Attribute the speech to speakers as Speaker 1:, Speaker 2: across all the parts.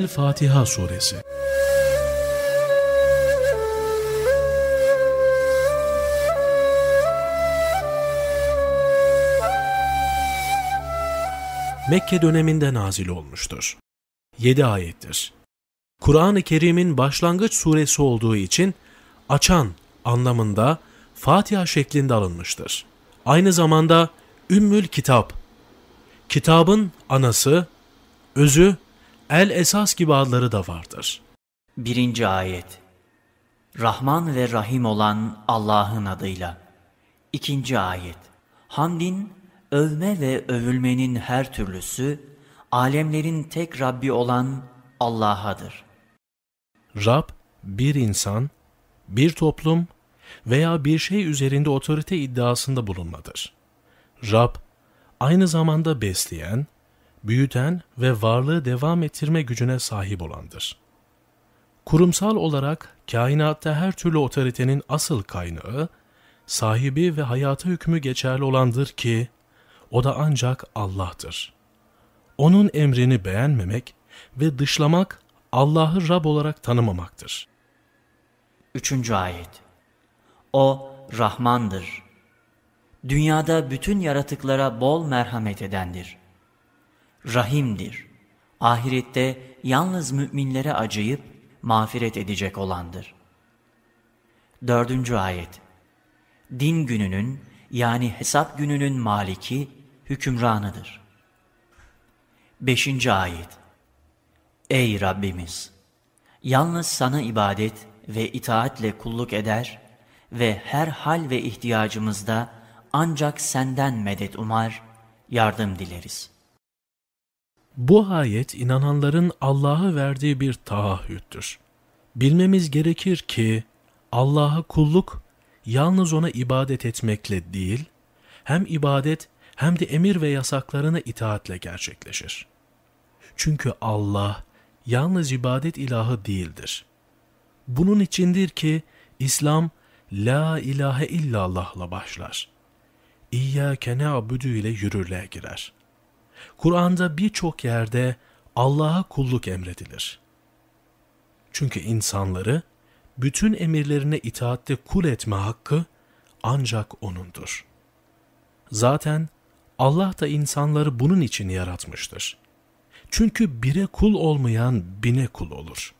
Speaker 1: El-Fatiha Suresi Mekke döneminde nazil olmuştur. 7 ayettir. Kur'an-ı Kerim'in başlangıç suresi olduğu için açan anlamında Fatiha şeklinde alınmıştır. Aynı zamanda Ümmül Kitap, kitabın anası, özü, el esas gibi adları da vardır.
Speaker 2: Birinci ayet Rahman ve Rahim olan Allah'ın adıyla. İkinci ayet Hamdin, övme ve övülmenin her türlüsü, alemlerin tek Rabbi olan Allah'adır.
Speaker 1: Rab, bir insan, bir toplum veya bir şey üzerinde otorite iddiasında bulunmadır. Rab, aynı zamanda besleyen, büyüten ve varlığı devam ettirme gücüne sahip olandır. Kurumsal olarak kainatta her türlü otoritenin asıl kaynağı, sahibi ve hayata hükmü geçerli olandır ki, o da ancak Allah'tır. Onun emrini beğenmemek ve dışlamak Allah'ı Rab olarak tanımamaktır.
Speaker 2: Üçüncü ayet O Rahmandır. Dünyada bütün yaratıklara bol merhamet edendir. Rahimdir. Ahirette yalnız müminlere acıyıp mağfiret edecek olandır. Dördüncü ayet Din gününün yani hesap gününün maliki hükümranıdır. Beşinci ayet Ey Rabbimiz! Yalnız sana ibadet ve itaatle kulluk eder ve her hal ve ihtiyacımızda ancak senden medet umar, yardım dileriz.
Speaker 1: Bu ayet inananların Allah'a verdiği bir taahhüttür. Bilmemiz gerekir ki Allah'a kulluk yalnız ona ibadet etmekle değil, hem ibadet hem de emir ve yasaklarına itaatle gerçekleşir. Çünkü Allah yalnız ibadet ilahı değildir. Bunun içindir ki İslam La ilahe illallah'la başlar. İyyâke ne'abudu ile yürürlüğe girer. Kur'an'da birçok yerde Allah'a kulluk emredilir. Çünkü insanları bütün emirlerine itaatte kul etme hakkı ancak O'nundur. Zaten Allah da insanları bunun için yaratmıştır. Çünkü bire kul olmayan bine kul olur.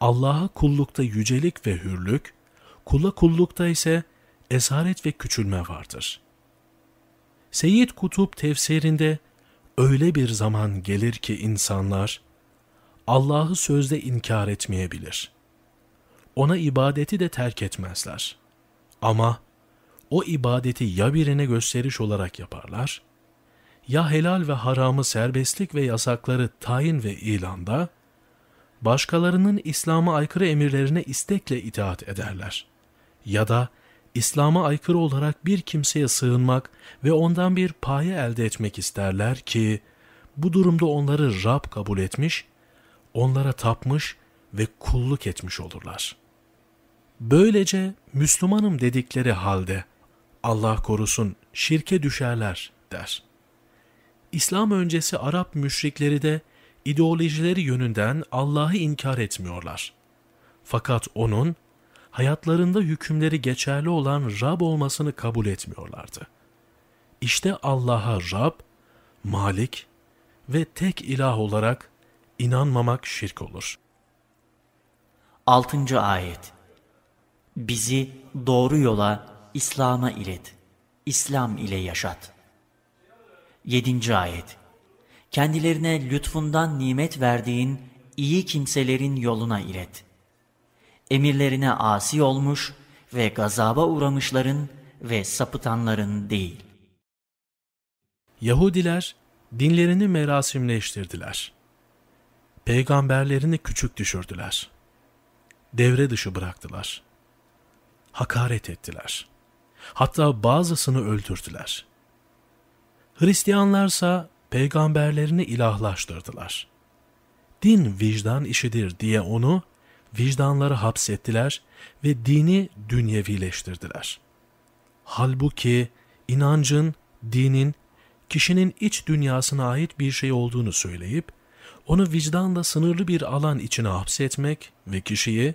Speaker 1: Allah'a kullukta yücelik ve hürlük, kula kullukta ise esaret ve küçülme vardır. Seyyid Kutup tefsirinde öyle bir zaman gelir ki insanlar Allah'ı sözde inkar etmeyebilir. Ona ibadeti de terk etmezler. Ama o ibadeti ya birine gösteriş olarak yaparlar, ya helal ve haramı serbestlik ve yasakları tayin ve ilanda, başkalarının İslam'a aykırı emirlerine istekle itaat ederler. Ya da İslam'a aykırı olarak bir kimseye sığınmak ve ondan bir paye elde etmek isterler ki, bu durumda onları Rab kabul etmiş, onlara tapmış ve kulluk etmiş olurlar. Böylece Müslümanım dedikleri halde, Allah korusun şirke düşerler der. İslam öncesi Arap müşrikleri de ideolojileri yönünden Allah'ı inkar etmiyorlar. Fakat onun hayatlarında hükümleri geçerli olan Rab olmasını kabul etmiyorlardı. İşte Allah'a Rab, Malik ve tek ilah olarak inanmamak şirk olur.
Speaker 2: 6. Ayet Bizi doğru yola, İslam'a ilet, İslam ile yaşat. 7. Ayet Kendilerine lütfundan nimet verdiğin iyi kimselerin yoluna ilet. Emirlerine asi olmuş ve gazaba uğramışların ve sapıtanların değil.
Speaker 1: Yahudiler dinlerini merasimleştirdiler. Peygamberlerini küçük düşürdüler. Devre dışı bıraktılar. Hakaret ettiler. Hatta bazısını öldürdüler. Hristiyanlarsa peygamberlerini ilahlaştırdılar. Din vicdan işidir diye onu vicdanları hapsettiler ve dini dünyevileştirdiler. Halbuki inancın, dinin, kişinin iç dünyasına ait bir şey olduğunu söyleyip, onu vicdanla sınırlı bir alan içine hapsetmek ve kişiyi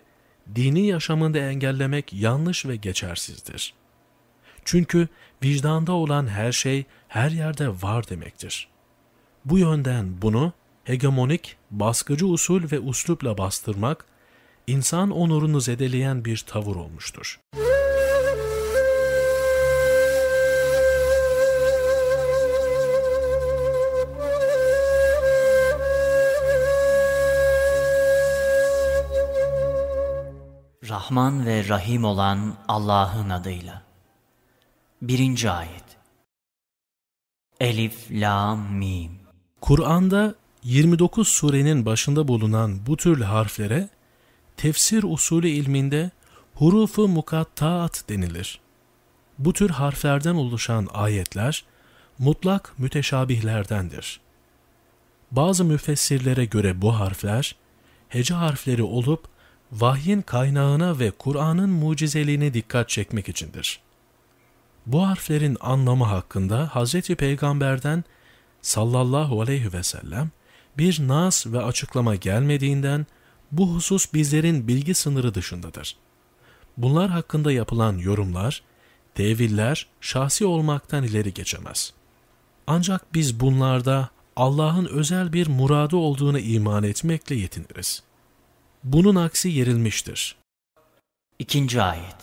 Speaker 1: dini yaşamında engellemek yanlış ve geçersizdir. Çünkü vicdanda olan her şey her yerde var demektir. Bu yönden bunu hegemonik, baskıcı usul ve uslupla bastırmak, insan onurunu zedeleyen bir tavır olmuştur.
Speaker 2: Rahman ve Rahim olan Allah'ın adıyla. Birinci ayet. Elif, Lam, Mim.
Speaker 1: Kur'an'da 29 surenin başında bulunan bu türlü harflere tefsir usulü ilminde hurufu mukattaat denilir. Bu tür harflerden oluşan ayetler mutlak müteşabihlerdendir. Bazı müfessirlere göre bu harfler hece harfleri olup vahyin kaynağına ve Kur'an'ın mucizeliğine dikkat çekmek içindir. Bu harflerin anlamı hakkında Hz. Peygamber'den sallallahu aleyhi ve sellem bir nas ve açıklama gelmediğinden bu husus bizlerin bilgi sınırı dışındadır. Bunlar hakkında yapılan yorumlar, teviller şahsi olmaktan ileri geçemez. Ancak biz bunlarda Allah'ın özel bir muradı olduğunu iman etmekle yetiniriz. Bunun aksi yerilmiştir.
Speaker 2: İkinci ayet.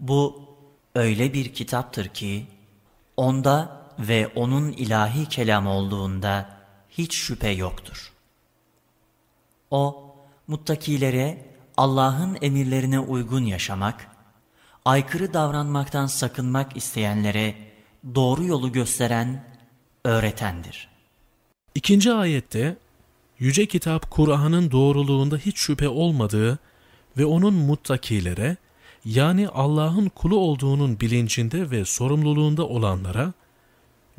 Speaker 2: Bu öyle bir kitaptır ki, onda ve onun ilahi kelam olduğunda hiç şüphe yoktur. O, muttakilere Allah'ın emirlerine uygun yaşamak, aykırı davranmaktan sakınmak isteyenlere doğru yolu gösteren, öğretendir.
Speaker 1: İkinci ayette Yüce Kitap Kur'an'ın doğruluğunda hiç şüphe olmadığı ve onun muttakilere yani Allah'ın kulu olduğunun bilincinde ve sorumluluğunda olanlara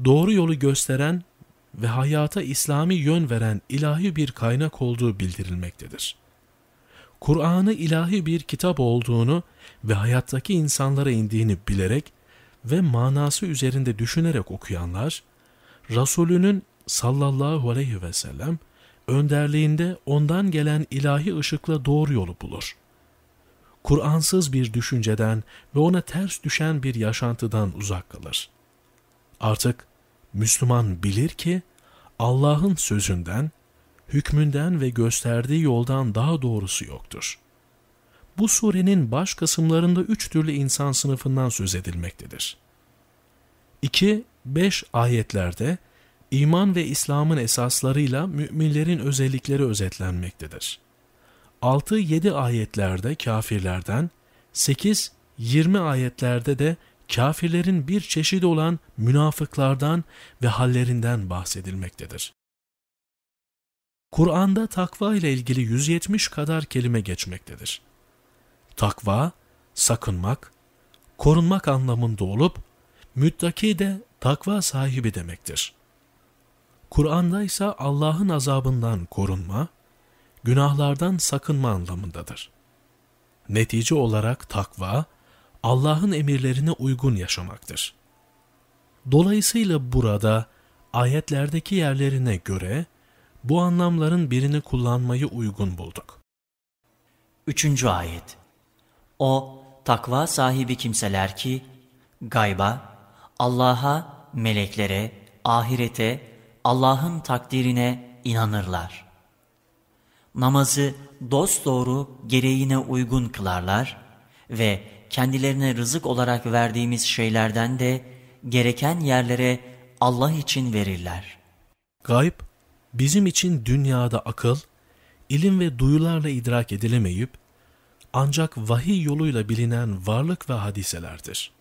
Speaker 1: doğru yolu gösteren ve hayata İslami yön veren ilahi bir kaynak olduğu bildirilmektedir. Kur'an'ı ilahi bir kitap olduğunu ve hayattaki insanlara indiğini bilerek ve manası üzerinde düşünerek okuyanlar, Resulünün sallallahu aleyhi ve sellem önderliğinde ondan gelen ilahi ışıkla doğru yolu bulur. Kur'ansız bir düşünceden ve ona ters düşen bir yaşantıdan uzak kalır. Artık Müslüman bilir ki Allah'ın sözünden, hükmünden ve gösterdiği yoldan daha doğrusu yoktur. Bu surenin baş kısımlarında üç türlü insan sınıfından söz edilmektedir. 2-5 ayetlerde iman ve İslam'ın esaslarıyla müminlerin özellikleri özetlenmektedir. 6-7 ayetlerde kafirlerden, 8-20 ayetlerde de kafirlerin bir çeşidi olan münafıklardan ve hallerinden bahsedilmektedir. Kur'an'da takva ile ilgili 170 kadar kelime geçmektedir. Takva, sakınmak, korunmak anlamında olup, müttaki de takva sahibi demektir. Kur'an'da ise Allah'ın azabından korunma, günahlardan sakınma anlamındadır. Netice olarak takva, Allah'ın emirlerine uygun yaşamaktır. Dolayısıyla burada ayetlerdeki yerlerine göre bu anlamların birini kullanmayı uygun bulduk.
Speaker 2: Üçüncü ayet O takva sahibi kimseler ki gayba, Allah'a, meleklere, ahirete, Allah'ın takdirine inanırlar. Namazı dosdoğru gereğine uygun kılarlar ve kendilerine rızık olarak verdiğimiz şeylerden de gereken yerlere Allah için verirler.
Speaker 1: Gayb, bizim için dünyada akıl, ilim ve duyularla idrak edilemeyip, ancak vahiy yoluyla bilinen varlık ve hadiselerdir.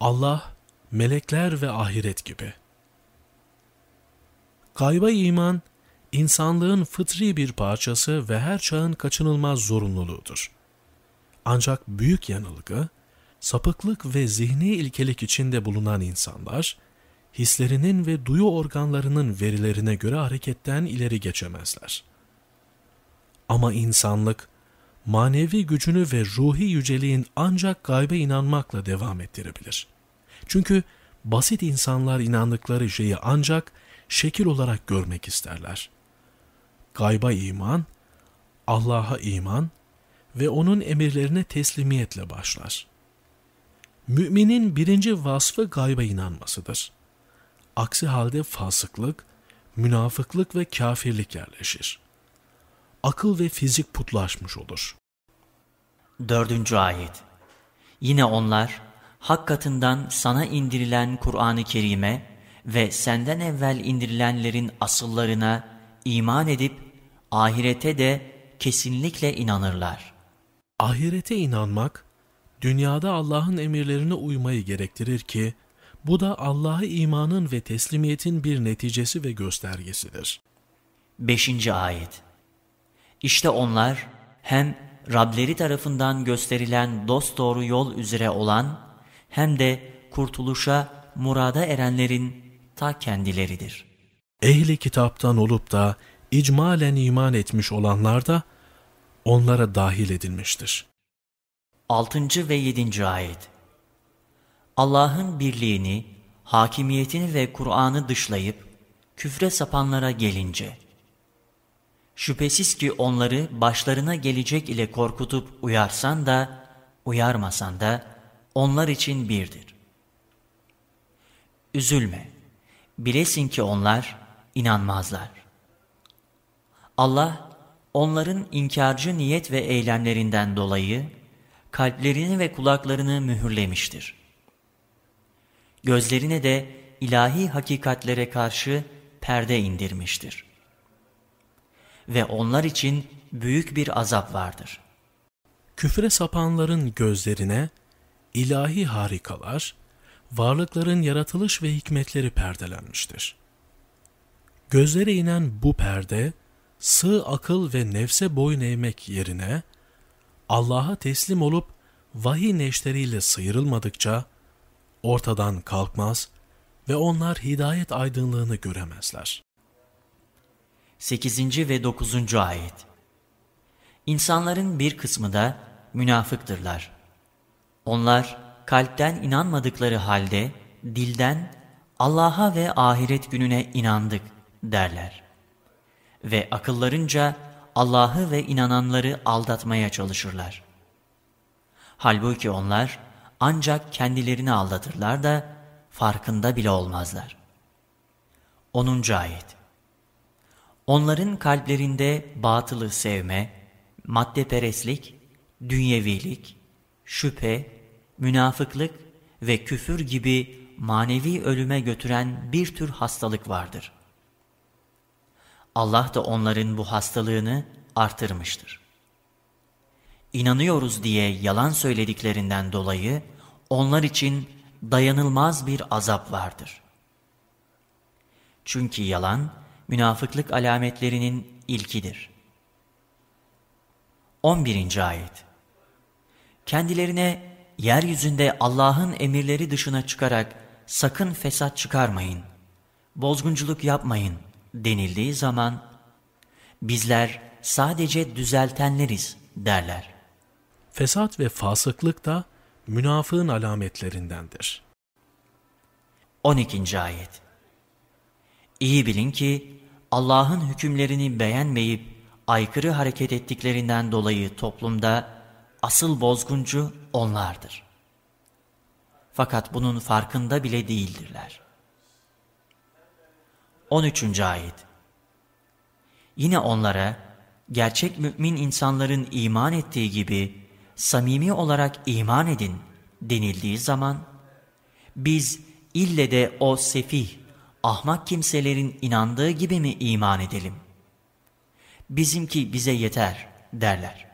Speaker 1: Allah, melekler ve ahiret gibi. Gayba iman, insanlığın fıtri bir parçası ve her çağın kaçınılmaz zorunluluğudur. Ancak büyük yanılgı, sapıklık ve zihni ilkelik içinde bulunan insanlar, hislerinin ve duyu organlarının verilerine göre hareketten ileri geçemezler. Ama insanlık, manevi gücünü ve ruhi yüceliğin ancak gaybe inanmakla devam ettirebilir. Çünkü basit insanlar inandıkları şeyi ancak şekil olarak görmek isterler. gayba iman, Allah'a iman ve onun emirlerine teslimiyetle başlar. Müminin birinci vasfı gayba inanmasıdır. Aksi halde fasıklık, münafıklık ve kafirlik yerleşir. Akıl ve fizik putlaşmış olur.
Speaker 2: Dördüncü ayet Yine onlar, hak katından sana indirilen Kur'an-ı Kerim'e ve senden evvel indirilenlerin asıllarına iman edip ahirete de kesinlikle inanırlar.
Speaker 1: Ahirete inanmak, dünyada Allah'ın emirlerine uymayı gerektirir ki, bu da Allah'a imanın ve teslimiyetin bir neticesi ve göstergesidir.
Speaker 2: Beşinci ayet İşte onlar hem Rableri tarafından gösterilen dosdoğru yol üzere olan hem de kurtuluşa murada erenlerin ta kendileridir.
Speaker 1: Ehli kitaptan olup da icmalen iman etmiş olanlar da onlara dahil edilmiştir.
Speaker 2: 6. ve 7. ayet Allah'ın birliğini, hakimiyetini ve Kur'an'ı dışlayıp küfre sapanlara gelince, şüphesiz ki onları başlarına gelecek ile korkutup uyarsan da, uyarmasan da onlar için birdir. Üzülme, bilesin ki onlar inanmazlar. Allah, onların inkarcı niyet ve eylemlerinden dolayı kalplerini ve kulaklarını mühürlemiştir. Gözlerine de ilahi hakikatlere karşı perde indirmiştir. Ve onlar için büyük bir azap vardır.
Speaker 1: Küfre sapanların gözlerine ilahi harikalar, varlıkların yaratılış ve hikmetleri perdelenmiştir. Gözlere inen bu perde, sığ akıl ve nefse boyun eğmek yerine, Allah'a teslim olup vahiy neşteriyle sıyrılmadıkça ortadan kalkmaz ve onlar hidayet aydınlığını göremezler.
Speaker 2: 8. ve 9. ayet İnsanların bir kısmı da münafıktırlar. Onlar kalpten inanmadıkları halde dilden Allah'a ve ahiret gününe inandık derler. Ve akıllarınca Allah'ı ve inananları aldatmaya çalışırlar. Halbuki onlar ancak kendilerini aldatırlar da farkında bile olmazlar. 10. Ayet Onların kalplerinde batılı sevme, maddeperestlik, dünyevilik, şüphe, münafıklık ve küfür gibi manevi ölüme götüren bir tür hastalık vardır. Allah da onların bu hastalığını artırmıştır. İnanıyoruz diye yalan söylediklerinden dolayı onlar için dayanılmaz bir azap vardır. Çünkü yalan, münafıklık alametlerinin ilkidir. 11. Ayet Kendilerine yeryüzünde Allah'ın emirleri dışına çıkarak sakın fesat çıkarmayın, bozgunculuk yapmayın denildiği zaman bizler sadece düzeltenleriz derler.
Speaker 1: Fesat ve fasıklık da münafığın alametlerindendir.
Speaker 2: 12. Ayet İyi bilin ki Allah'ın hükümlerini beğenmeyip aykırı hareket ettiklerinden dolayı toplumda asıl bozguncu onlardır. Fakat bunun farkında bile değildirler. 13. Ayet Yine onlara gerçek mümin insanların iman ettiği gibi samimi olarak iman edin denildiği zaman biz ille de o sefih, ahmak kimselerin inandığı gibi mi iman edelim? Bizimki bize yeter derler.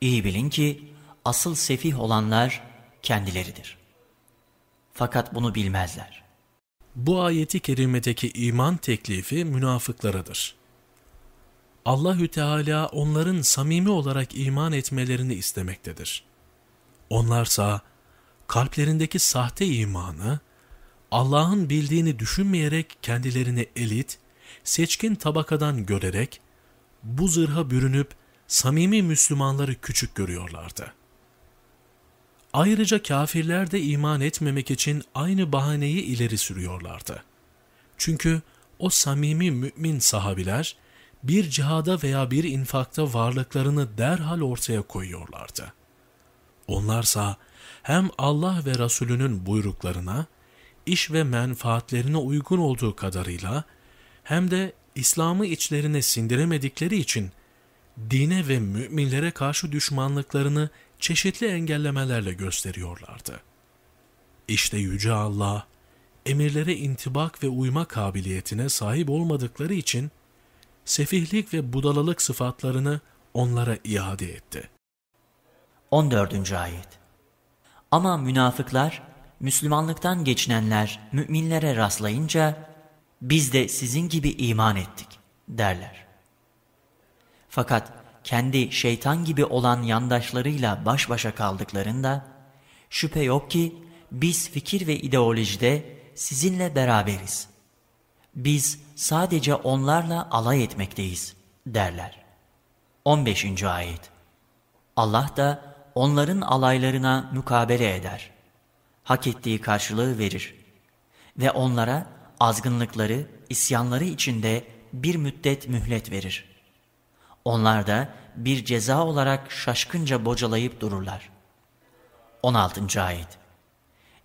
Speaker 2: İyi bilin ki asıl sefih olanlar kendileridir. Fakat bunu bilmezler.
Speaker 1: Bu ayeti kerimedeki iman teklifi münafıklarıdır. Allahü Teala onların samimi olarak iman etmelerini istemektedir. Onlarsa kalplerindeki sahte imanı Allah'ın bildiğini düşünmeyerek kendilerini elit, seçkin tabakadan görerek bu zırha bürünüp samimi Müslümanları küçük görüyorlardı. Ayrıca kafirler de iman etmemek için aynı bahaneyi ileri sürüyorlardı. Çünkü o samimi mümin sahabiler bir cihada veya bir infakta varlıklarını derhal ortaya koyuyorlardı. Onlarsa hem Allah ve Resulünün buyruklarına, iş ve menfaatlerine uygun olduğu kadarıyla hem de İslam'ı içlerine sindiremedikleri için dine ve müminlere karşı düşmanlıklarını çeşitli engellemelerle gösteriyorlardı. İşte Yüce Allah, emirlere intibak ve uyma kabiliyetine sahip olmadıkları için, sefihlik ve budalalık sıfatlarını onlara iade etti.
Speaker 2: 14. Ayet Ama münafıklar, Müslümanlıktan geçinenler müminlere rastlayınca, biz de sizin gibi iman ettik derler. Fakat kendi şeytan gibi olan yandaşlarıyla baş başa kaldıklarında, şüphe yok ki biz fikir ve ideolojide sizinle beraberiz. Biz sadece onlarla alay etmekteyiz derler. 15. Ayet Allah da onların alaylarına mukabele eder. Hak ettiği karşılığı verir. Ve onlara azgınlıkları, isyanları içinde bir müddet mühlet verir. Onlar da bir ceza olarak şaşkınca bocalayıp dururlar. 16. Ayet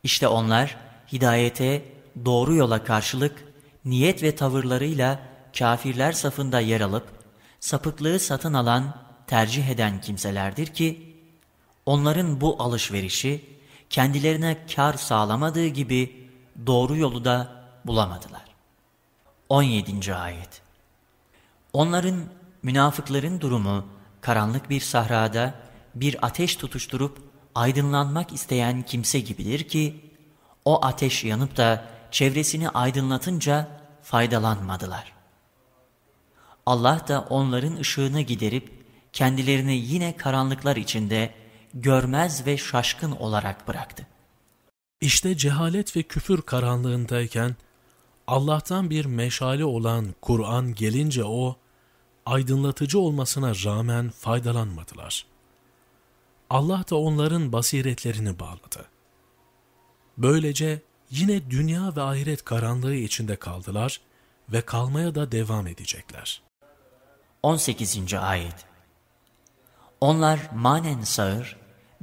Speaker 2: İşte onlar hidayete, doğru yola karşılık, niyet ve tavırlarıyla kafirler safında yer alıp, sapıklığı satın alan, tercih eden kimselerdir ki, onların bu alışverişi, kendilerine kar sağlamadığı gibi doğru yolu da bulamadılar. 17. Ayet Onların, münafıkların durumu, karanlık bir sahrada bir ateş tutuşturup aydınlanmak isteyen kimse gibidir ki, o ateş yanıp da çevresini aydınlatınca faydalanmadılar. Allah da onların ışığını giderip kendilerini yine karanlıklar içinde görmez ve şaşkın olarak bıraktı.
Speaker 1: İşte cehalet ve küfür karanlığındayken Allah'tan bir meşale olan Kur'an gelince o, aydınlatıcı olmasına rağmen faydalanmadılar. Allah da onların basiretlerini bağladı. Böylece yine dünya ve ahiret karanlığı içinde kaldılar ve kalmaya da devam edecekler.
Speaker 2: 18. Ayet Onlar manen sağır,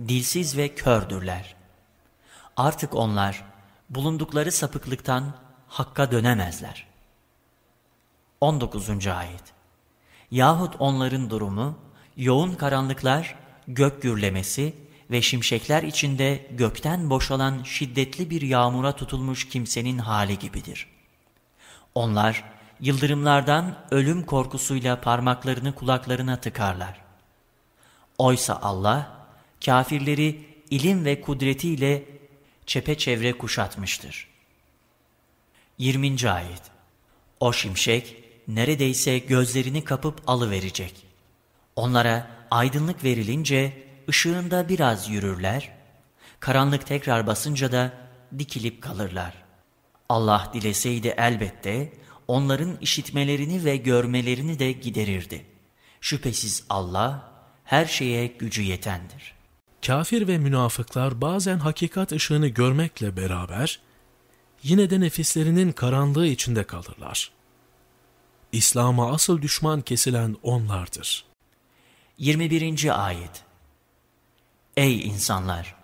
Speaker 2: dilsiz ve kördürler. Artık onlar bulundukları sapıklıktan hakka dönemezler. 19. Ayet Yahut onların durumu, yoğun karanlıklar, gök gürlemesi ve şimşekler içinde gökten boşalan şiddetli bir yağmura tutulmuş kimsenin hali gibidir. Onlar, yıldırımlardan ölüm korkusuyla parmaklarını kulaklarına tıkarlar. Oysa Allah, kafirleri ilim ve kudretiyle çepeçevre kuşatmıştır. 20. Ayet O şimşek neredeyse gözlerini kapıp alıverecek. Onlara aydınlık verilince ışığında biraz yürürler, karanlık tekrar basınca da dikilip kalırlar. Allah dileseydi elbette onların işitmelerini ve görmelerini de giderirdi. Şüphesiz Allah her şeye gücü yetendir.
Speaker 1: Kafir ve münafıklar bazen hakikat ışığını görmekle beraber yine de nefislerinin karanlığı içinde kalırlar. İslam'a asıl düşman kesilen onlardır.
Speaker 2: 21. Ayet Ey insanlar!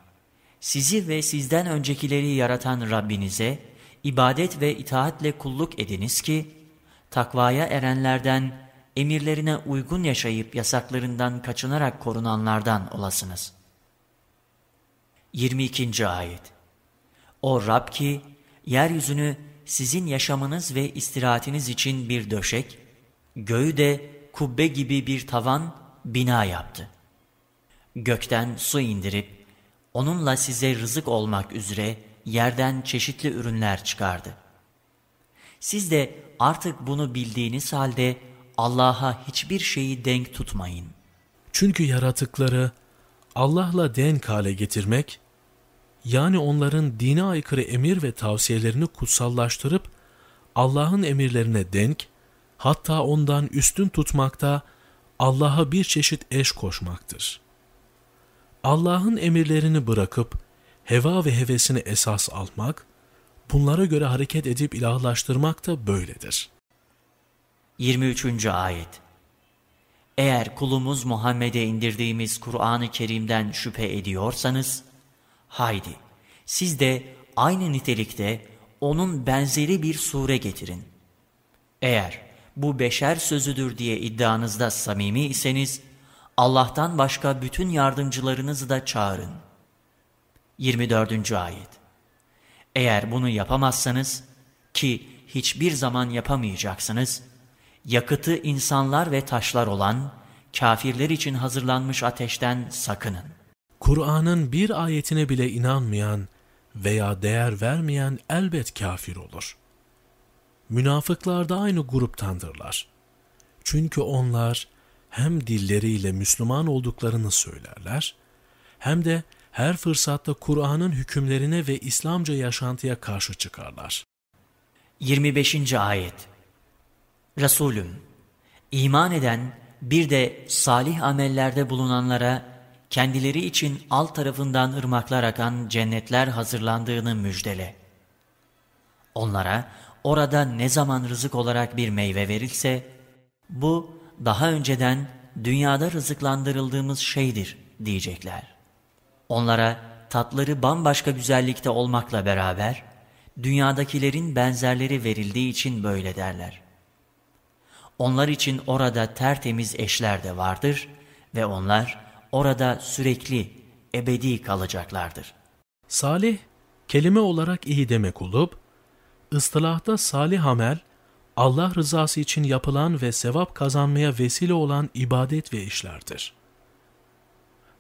Speaker 2: Sizi ve sizden öncekileri yaratan Rabbinize ibadet ve itaatle kulluk ediniz ki, takvaya erenlerden, emirlerine uygun yaşayıp yasaklarından kaçınarak korunanlardan olasınız. 22. Ayet O Rab ki, yeryüzünü sizin yaşamınız ve istirahatiniz için bir döşek, göğü de kubbe gibi bir tavan, bina yaptı. Gökten su indirip, onunla size rızık olmak üzere yerden çeşitli ürünler çıkardı. Siz de artık bunu bildiğiniz halde Allah'a hiçbir şeyi denk tutmayın.
Speaker 1: Çünkü yaratıkları Allah'la denk hale getirmek, yani onların dine aykırı emir ve tavsiyelerini kutsallaştırıp Allah'ın emirlerine denk, hatta ondan üstün tutmakta Allah'a bir çeşit eş koşmaktır. Allah'ın emirlerini bırakıp heva ve hevesini esas almak, bunlara göre hareket edip ilahlaştırmak da böyledir.
Speaker 2: 23. Ayet Eğer kulumuz Muhammed'e indirdiğimiz Kur'an-ı Kerim'den şüphe ediyorsanız, haydi siz de aynı nitelikte onun benzeri bir sure getirin. Eğer bu beşer sözüdür diye iddianızda samimi iseniz, Allah'tan başka bütün yardımcılarınızı da çağırın. 24. Ayet Eğer bunu yapamazsanız, ki hiçbir zaman yapamayacaksınız, yakıtı insanlar ve taşlar olan, kafirler için hazırlanmış ateşten sakının.
Speaker 1: Kur'an'ın bir ayetine bile inanmayan veya değer vermeyen elbet kafir olur. Münafıklar da aynı gruptandırlar. Çünkü onlar hem dilleriyle Müslüman olduklarını söylerler, hem de her fırsatta Kur'an'ın hükümlerine ve İslamca yaşantıya karşı çıkarlar.
Speaker 2: 25. Ayet Resulüm, iman eden bir de salih amellerde bulunanlara kendileri için alt tarafından ırmaklar akan cennetler hazırlandığını müjdele. Onlara orada ne zaman rızık olarak bir meyve verilse, bu daha önceden dünyada rızıklandırıldığımız şeydir diyecekler. Onlara tatları bambaşka güzellikte olmakla beraber, dünyadakilerin benzerleri verildiği için böyle derler. Onlar için orada tertemiz eşler de vardır ve onlar orada sürekli, ebedi kalacaklardır.
Speaker 1: Salih, kelime olarak iyi demek olup, ıstılahta salih amel, Allah rızası için yapılan ve sevap kazanmaya vesile olan ibadet ve işlerdir.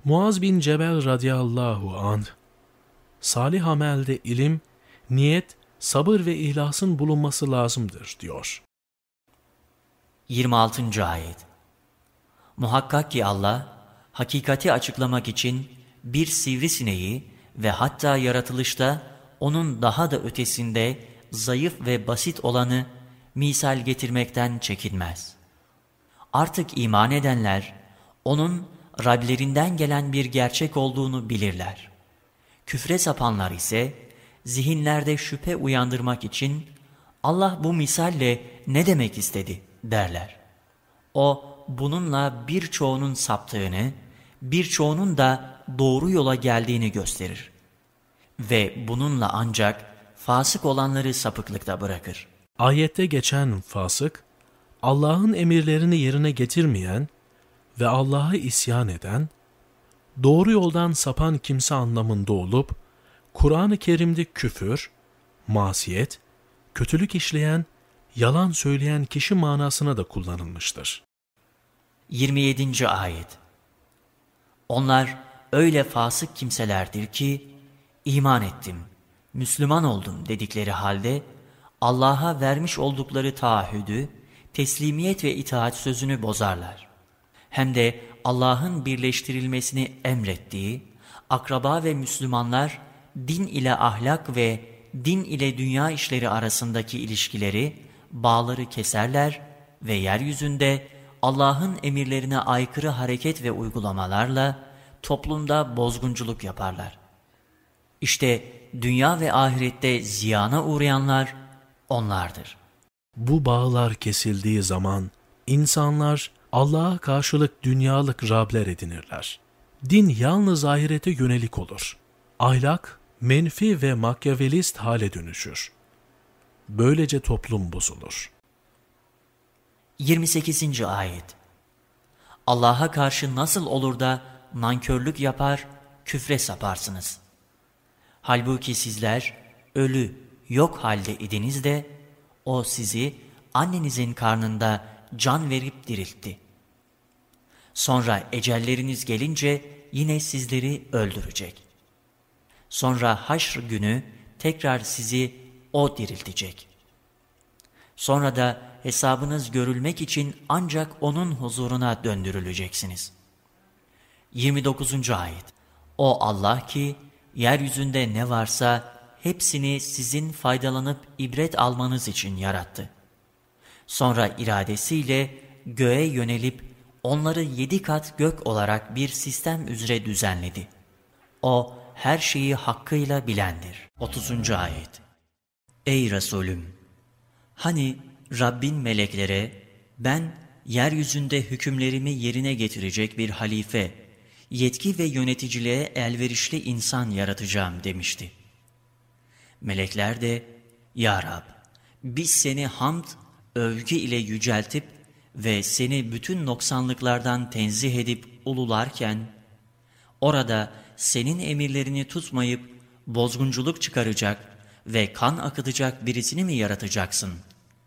Speaker 1: Muaz bin Cebel radıyallahu anh, salih amelde ilim, niyet, sabır ve ihlasın bulunması lazımdır diyor.
Speaker 2: 26. Ayet Muhakkak ki Allah, hakikati açıklamak için bir sivrisineği ve hatta yaratılışta onun daha da ötesinde zayıf ve basit olanı misal getirmekten çekinmez. Artık iman edenler, onun Rablerinden gelen bir gerçek olduğunu bilirler. Küfre sapanlar ise, zihinlerde şüphe uyandırmak için, Allah bu misalle ne demek istedi derler. O, bununla birçoğunun saptığını, birçoğunun da doğru yola geldiğini gösterir. Ve bununla ancak fasık olanları sapıklıkta bırakır.
Speaker 1: Ayette geçen fasık, Allah'ın emirlerini yerine getirmeyen ve Allah'a isyan eden, doğru yoldan sapan kimse anlamında olup, Kur'an-ı Kerim'de küfür, masiyet, kötülük işleyen, yalan söyleyen kişi manasına da kullanılmıştır.
Speaker 2: 27. Ayet Onlar öyle fasık kimselerdir ki, iman ettim, Müslüman oldum dedikleri halde, Allah'a vermiş oldukları taahhüdü, teslimiyet ve itaat sözünü bozarlar. Hem de Allah'ın birleştirilmesini emrettiği, akraba ve Müslümanlar, din ile ahlak ve din ile dünya işleri arasındaki ilişkileri, bağları keserler ve yeryüzünde Allah'ın emirlerine aykırı hareket ve uygulamalarla toplumda bozgunculuk yaparlar. İşte dünya ve ahirette ziyana uğrayanlar onlardır.
Speaker 1: Bu bağlar kesildiği zaman insanlar Allah'a karşılık dünyalık Rabler edinirler. Din yalnız ahirete yönelik olur. Ahlak menfi ve makyavelist hale dönüşür. Böylece toplum bozulur.
Speaker 2: 28. Ayet Allah'a karşı nasıl olur da nankörlük yapar, küfre saparsınız? Halbuki sizler ölü, yok halde idiniz de, O sizi annenizin karnında can verip diriltti. Sonra ecelleriniz gelince yine sizleri öldürecek. Sonra haşr günü tekrar sizi O diriltecek. Sonra da hesabınız görülmek için ancak O'nun huzuruna döndürüleceksiniz. 29. Ayet O Allah ki, yeryüzünde ne varsa hepsini sizin faydalanıp ibret almanız için yarattı. Sonra iradesiyle göğe yönelip onları yedi kat gök olarak bir sistem üzere düzenledi. O her şeyi hakkıyla bilendir. 30. Ayet Ey Resulüm! Hani Rabbin meleklere ben yeryüzünde hükümlerimi yerine getirecek bir halife, yetki ve yöneticiliğe elverişli insan yaratacağım demişti. Melekler de, Ya Rab, biz seni hamd, övgü ile yüceltip ve seni bütün noksanlıklardan tenzih edip ulularken, orada senin emirlerini tutmayıp bozgunculuk çıkaracak ve kan akıtacak birisini mi yaratacaksın?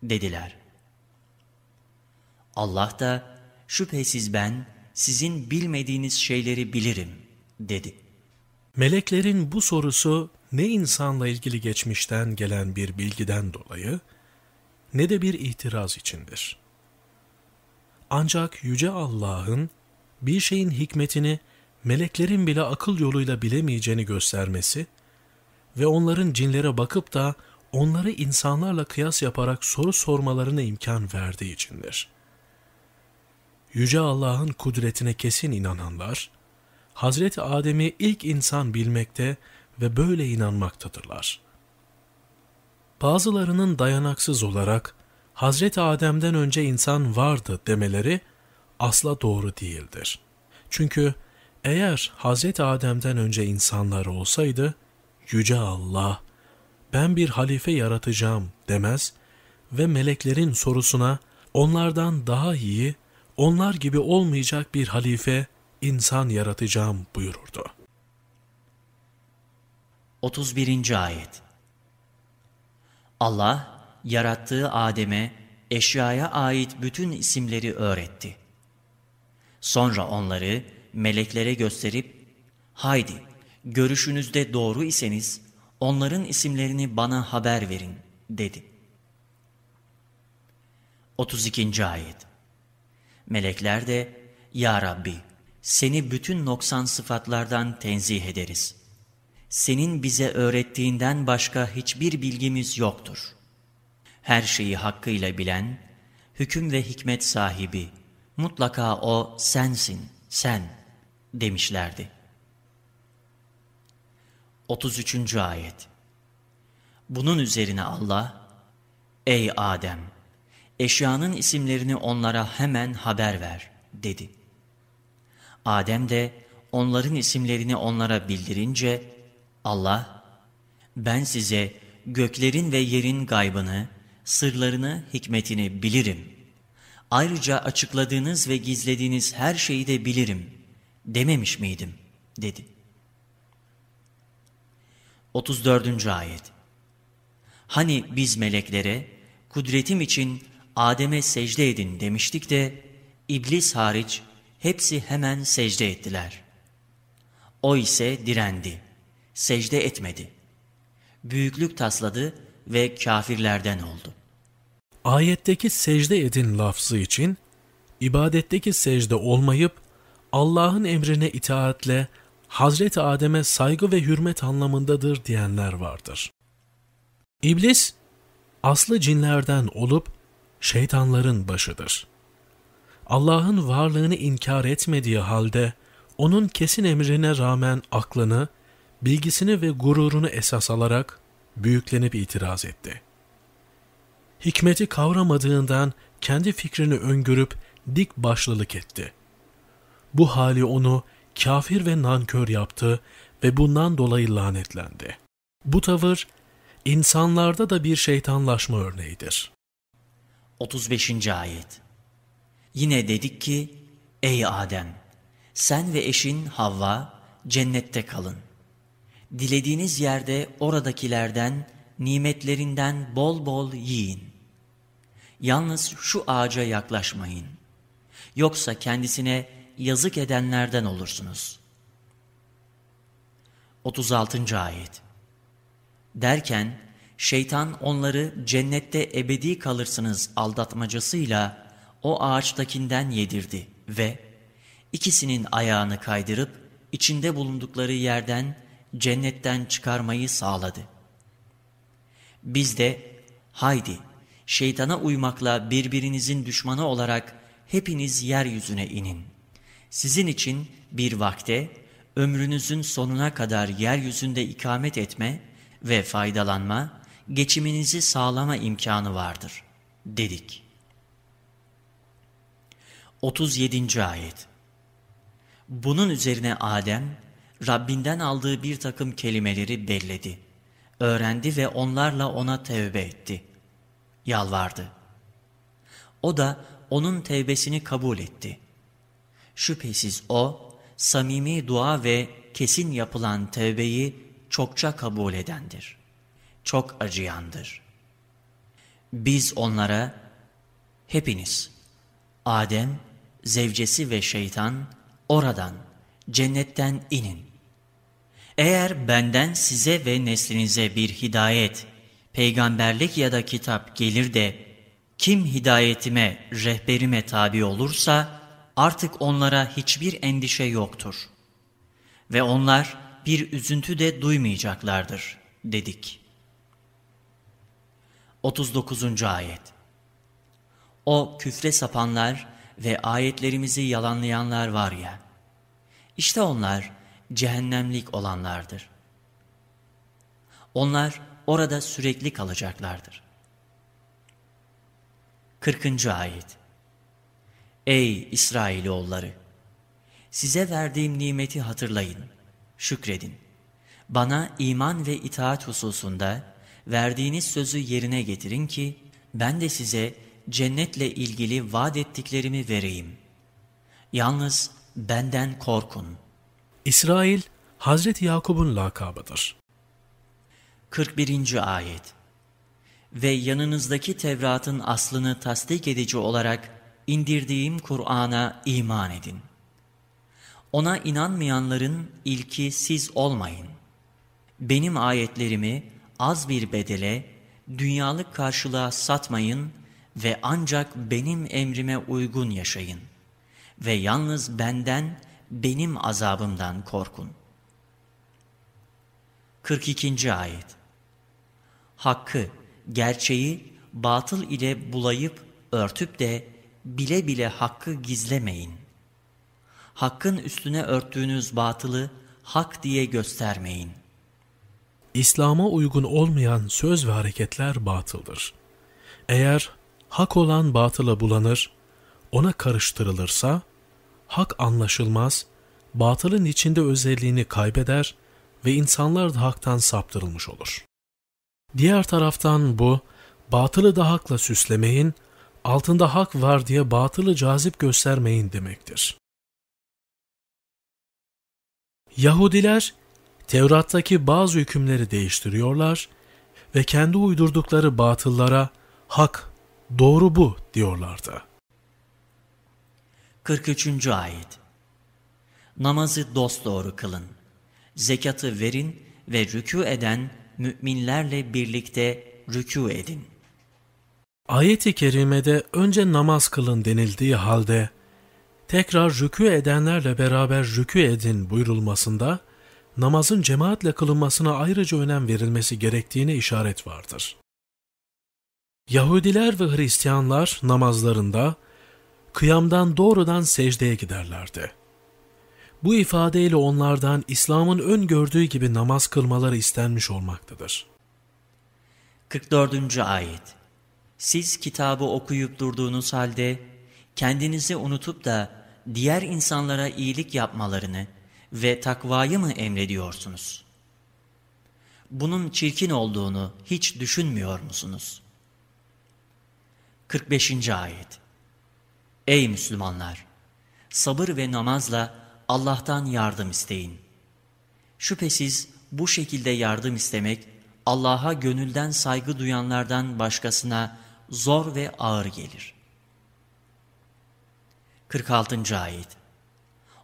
Speaker 2: Dediler. Allah da, şüphesiz ben sizin bilmediğiniz şeyleri bilirim, dedi.
Speaker 1: Meleklerin bu sorusu ne insanla ilgili geçmişten gelen bir bilgiden dolayı ne de bir itiraz içindir. Ancak Yüce Allah'ın bir şeyin hikmetini meleklerin bile akıl yoluyla bilemeyeceğini göstermesi ve onların cinlere bakıp da onları insanlarla kıyas yaparak soru sormalarına imkan verdiği içindir. Yüce Allah'ın kudretine kesin inananlar, Hazreti Adem'i ilk insan bilmekte ve böyle inanmaktadırlar. Bazılarının dayanaksız olarak Hazreti Adem'den önce insan vardı demeleri asla doğru değildir. Çünkü eğer Hazreti Adem'den önce insanlar olsaydı, Yüce Allah, ben bir halife yaratacağım demez ve meleklerin sorusuna onlardan daha iyi, onlar gibi olmayacak bir halife, insan yaratacağım buyururdu.
Speaker 2: 31. Ayet Allah, yarattığı Adem'e eşyaya ait bütün isimleri öğretti. Sonra onları meleklere gösterip, haydi görüşünüzde doğru iseniz onların isimlerini bana haber verin dedi. 32. Ayet Melekler de, Ya Rabbi, seni bütün noksan sıfatlardan tenzih ederiz. Senin bize öğrettiğinden başka hiçbir bilgimiz yoktur. Her şeyi hakkıyla bilen, hüküm ve hikmet sahibi, mutlaka o sensin, sen demişlerdi. 33. Ayet Bunun üzerine Allah, Ey Adem! Eşyanın isimlerini onlara hemen haber ver, dedi. Adem de onların isimlerini onlara bildirince, Allah, ben size göklerin ve yerin gaybını, sırlarını, hikmetini bilirim. Ayrıca açıkladığınız ve gizlediğiniz her şeyi de bilirim, dememiş miydim, dedi. 34. Ayet Hani biz meleklere, kudretim için Adem'e secde edin demiştik de, iblis hariç hepsi hemen secde ettiler. O ise direndi, secde etmedi. Büyüklük tasladı ve kafirlerden oldu.
Speaker 1: Ayetteki secde edin lafzı için, ibadetteki secde olmayıp, Allah'ın emrine itaatle Hazreti Adem'e saygı ve hürmet anlamındadır diyenler vardır. İblis, aslı cinlerden olup şeytanların başıdır. Allah'ın varlığını inkar etmediği halde, onun kesin emrine rağmen aklını, bilgisini ve gururunu esas alarak büyüklenip itiraz etti. Hikmeti kavramadığından kendi fikrini öngörüp dik başlılık etti. Bu hali onu kafir ve nankör yaptı ve bundan dolayı lanetlendi. Bu tavır insanlarda da bir şeytanlaşma örneğidir.
Speaker 2: 35. Ayet Yine dedik ki, ey Adem, sen ve eşin Havva cennette kalın. Dilediğiniz yerde oradakilerden, nimetlerinden bol bol yiyin. Yalnız şu ağaca yaklaşmayın. Yoksa kendisine yazık edenlerden olursunuz. 36. Ayet Derken şeytan onları cennette ebedi kalırsınız aldatmacasıyla o ağaçtakinden yedirdi ve ikisinin ayağını kaydırıp içinde bulundukları yerden cennetten çıkarmayı sağladı. Biz de haydi şeytana uymakla birbirinizin düşmanı olarak hepiniz yeryüzüne inin. Sizin için bir vakte ömrünüzün sonuna kadar yeryüzünde ikamet etme ve faydalanma, geçiminizi sağlama imkanı vardır, dedik. 37. Ayet Bunun üzerine Adem, Rabbinden aldığı bir takım kelimeleri belledi. Öğrendi ve onlarla ona tevbe etti. Yalvardı. O da onun tevbesini kabul etti. Şüphesiz o, samimi dua ve kesin yapılan tevbeyi çokça kabul edendir. Çok acıyandır. Biz onlara, hepiniz, Adem, zevcesi ve şeytan, oradan, cennetten inin. Eğer benden size ve neslinize bir hidayet, peygamberlik ya da kitap gelir de, kim hidayetime, rehberime tabi olursa, artık onlara hiçbir endişe yoktur. Ve onlar bir üzüntü de duymayacaklardır, dedik. 39. Ayet O küfre sapanlar ve ayetlerimizi yalanlayanlar var ya, işte onlar cehennemlik olanlardır. Onlar orada sürekli kalacaklardır. 40. Ayet Ey İsrailoğulları! Size verdiğim nimeti hatırlayın, şükredin. Bana iman ve itaat hususunda verdiğiniz sözü yerine getirin ki, ben de size cennetle ilgili vaat ettiklerimi vereyim. Yalnız benden korkun.
Speaker 1: İsrail, Hazreti Yakub'un lakabıdır.
Speaker 2: 41. Ayet Ve yanınızdaki Tevrat'ın aslını tasdik edici olarak indirdiğim Kur'an'a iman edin. Ona inanmayanların ilki siz olmayın. Benim ayetlerimi az bir bedele, dünyalık karşılığa satmayın ve ancak benim emrime uygun yaşayın. Ve yalnız benden, benim azabımdan korkun. 42. Ayet Hakkı, gerçeği batıl ile bulayıp örtüp de bile bile hakkı gizlemeyin. Hakkın üstüne örttüğünüz batılı hak diye göstermeyin.
Speaker 1: İslam'a uygun olmayan söz ve hareketler batıldır. Eğer hak olan batıla bulanır, ona karıştırılırsa, hak anlaşılmaz, batılın içinde özelliğini kaybeder ve insanlar da haktan saptırılmış olur. Diğer taraftan bu, batılı da hakla süslemeyin, altında hak var diye batılı cazip göstermeyin demektir. Yahudiler, Tevrat'taki bazı hükümleri değiştiriyorlar ve kendi uydurdukları batıllara hak, doğru bu diyorlardı.
Speaker 2: 43. Ayet Namazı dosdoğru kılın, zekatı verin ve rükû eden müminlerle birlikte rükû edin.
Speaker 1: Ayet-i kerimede önce namaz kılın denildiği halde tekrar rükû edenlerle beraber rükû edin buyurulmasında namazın cemaatle kılınmasına ayrıca önem verilmesi gerektiğine işaret vardır. Yahudiler ve Hristiyanlar namazlarında kıyamdan doğrudan secdeye giderlerdi. Bu ifadeyle onlardan İslam'ın öngördüğü gibi namaz kılmaları istenmiş olmaktadır.
Speaker 2: 44. Ayet Siz kitabı okuyup durduğunuz halde kendinizi unutup da diğer insanlara iyilik yapmalarını ve takvayı mı emrediyorsunuz? Bunun çirkin olduğunu hiç düşünmüyor musunuz? 45. Ayet Ey Müslümanlar! Sabır ve namazla Allah'tan yardım isteyin. Şüphesiz bu şekilde yardım istemek, Allah'a gönülden saygı duyanlardan başkasına zor ve ağır gelir. 46. Ayet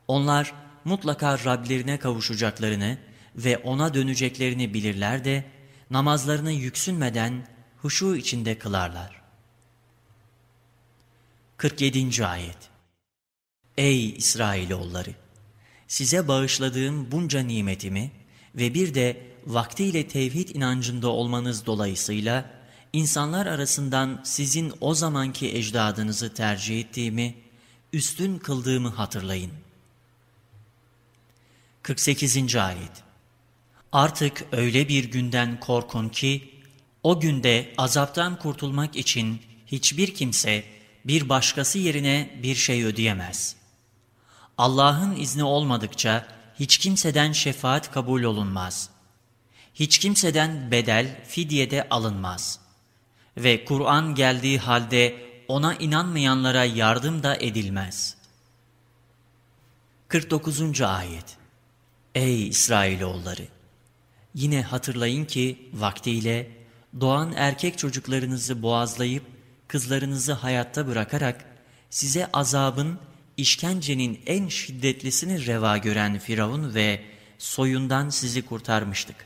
Speaker 2: Onlar mutlaka Rablerine kavuşacaklarını ve ona döneceklerini bilirler de namazlarını yüksünmeden huşu içinde kılarlar. 47. Ayet Ey İsrailoğulları! Size bağışladığım bunca nimetimi ve bir de vaktiyle tevhid inancında olmanız dolayısıyla insanlar arasından sizin o zamanki ecdadınızı tercih ettiğimi, üstün kıldığımı hatırlayın. 48. Ayet Artık öyle bir günden korkun ki, o günde azaptan kurtulmak için hiçbir kimse bir başkası yerine bir şey ödeyemez. Allah'ın izni olmadıkça hiç kimseden şefaat kabul olunmaz. Hiç kimseden bedel, fidye de alınmaz. Ve Kur'an geldiği halde ona inanmayanlara yardım da edilmez. 49. Ayet Ey İsrailoğulları! Yine hatırlayın ki vaktiyle doğan erkek çocuklarınızı boğazlayıp kızlarınızı hayatta bırakarak size azabın, işkencenin en şiddetlisini reva gören Firavun ve soyundan sizi kurtarmıştık.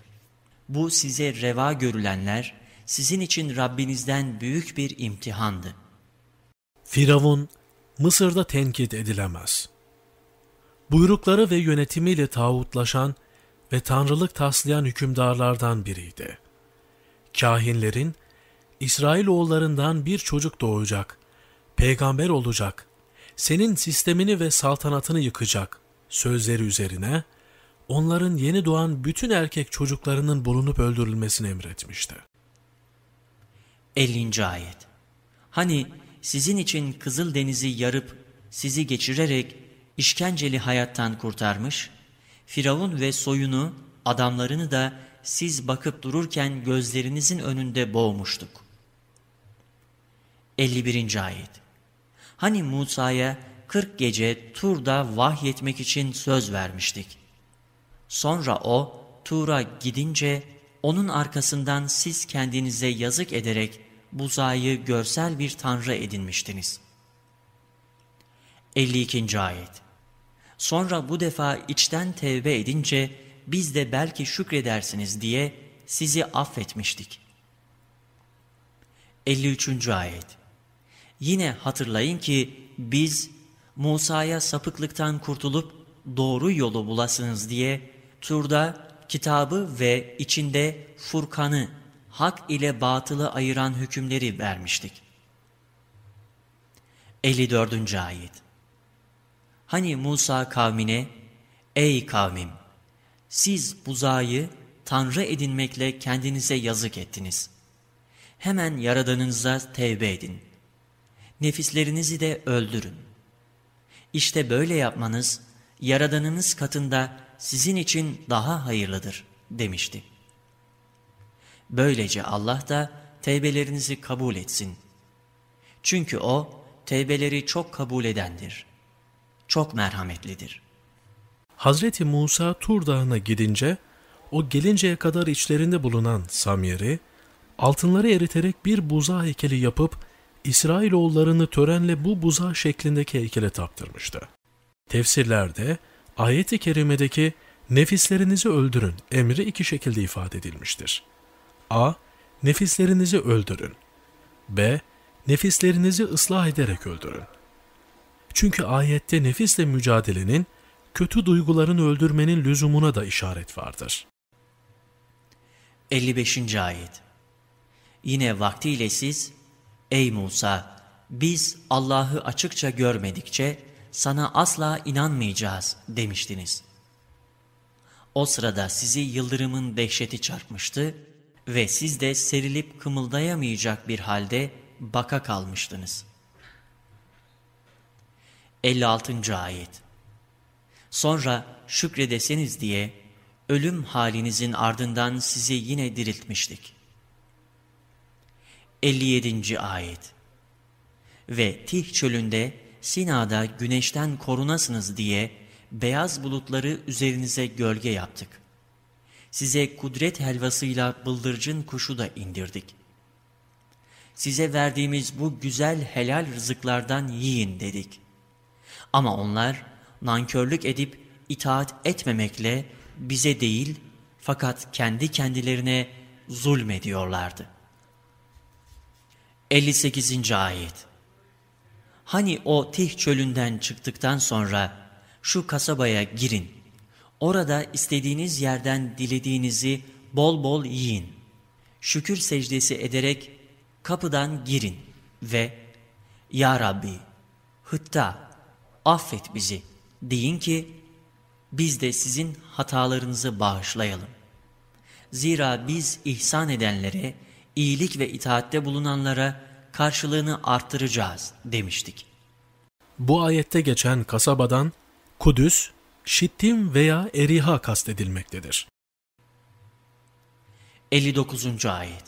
Speaker 2: Bu size reva görülenler sizin için Rabbinizden büyük bir imtihandı.
Speaker 1: Firavun Mısır'da tenkit edilemez. Buyrukları ve yönetimiyle tağutlaşan ve tanrılık taslayan hükümdarlardan biriydi. Kahinlerin, İsrailoğullarından bir çocuk doğacak, peygamber olacak, senin sistemini ve saltanatını yıkacak sözleri üzerine, onların yeni doğan bütün erkek çocuklarının bulunup öldürülmesini emretmişti.
Speaker 2: 50. Ayet Hani sizin için Kızıl Denizi yarıp sizi geçirerek işkenceli hayattan kurtarmış, Firavun ve soyunu, adamlarını da siz bakıp dururken gözlerinizin önünde boğmuştuk. 51. Ayet Hani Musa'ya 40 gece Tur'da vahyetmek için söz vermiştik. Sonra o Tur'a gidince onun arkasından siz kendinize yazık ederek buzayı görsel bir tanrı edinmiştiniz. 52. Ayet Sonra bu defa içten tevbe edince biz de belki şükredersiniz diye sizi affetmiştik. 53. Ayet Yine hatırlayın ki biz Musa'ya sapıklıktan kurtulup doğru yolu bulasınız diye Tur'da kitabı ve içinde Furkan'ı hak ile batılı ayıran hükümleri vermiştik. 54. Ayet Hani Musa kavmine, Ey kavmim! Siz buzağı tanrı edinmekle kendinize yazık ettiniz. Hemen yaradanınıza tevbe edin. Nefislerinizi de öldürün. İşte böyle yapmanız, yaradanınız katında sizin için daha hayırlıdır demişti. Böylece Allah da tevbelerinizi kabul etsin. Çünkü O, tevbeleri çok kabul edendir. Çok merhametlidir.
Speaker 1: Hazreti Musa Tur Dağı'na gidince, o gelinceye kadar içlerinde bulunan Samyer'i, altınları eriterek bir buza heykeli yapıp, İsrailoğullarını törenle bu buza şeklindeki heykele taptırmıştı. Tefsirlerde, ayet-i kerimedeki nefislerinizi öldürün emri iki şekilde ifade edilmiştir. A. Nefislerinizi öldürün. B. Nefislerinizi ıslah ederek öldürün. Çünkü ayette nefisle mücadelenin, kötü duyguların öldürmenin lüzumuna da işaret vardır.
Speaker 2: 55. Ayet Yine vaktiyle siz, Ey Musa! Biz Allah'ı açıkça görmedikçe sana asla inanmayacağız demiştiniz. O sırada sizi yıldırımın dehşeti çarpmıştı ve siz de serilip kımıldayamayacak bir halde baka kalmıştınız. 56. Ayet Sonra şükredeseniz diye ölüm halinizin ardından sizi yine diriltmiştik. 57. Ayet Ve Tih çölünde Sina'da güneşten korunasınız diye beyaz bulutları üzerinize gölge yaptık. Size kudret helvasıyla bıldırcın kuşu da indirdik. Size verdiğimiz bu güzel helal rızıklardan yiyin dedik. Ama onlar nankörlük edip itaat etmemekle bize değil fakat kendi kendilerine zulmediyorlardı. 58. Ayet Hani o Tih çölünden çıktıktan sonra şu kasabaya girin. Orada istediğiniz yerden dilediğinizi bol bol yiyin. Şükür secdesi ederek kapıdan girin ve Ya Rabbi, hıtta, affet bizi deyin ki biz de sizin hatalarınızı bağışlayalım. Zira biz ihsan edenlere, iyilik ve itaatte bulunanlara karşılığını arttıracağız demiştik.
Speaker 1: Bu ayette geçen kasabadan Kudüs, Şittim veya Eriha kastedilmektedir.
Speaker 2: 59. Ayet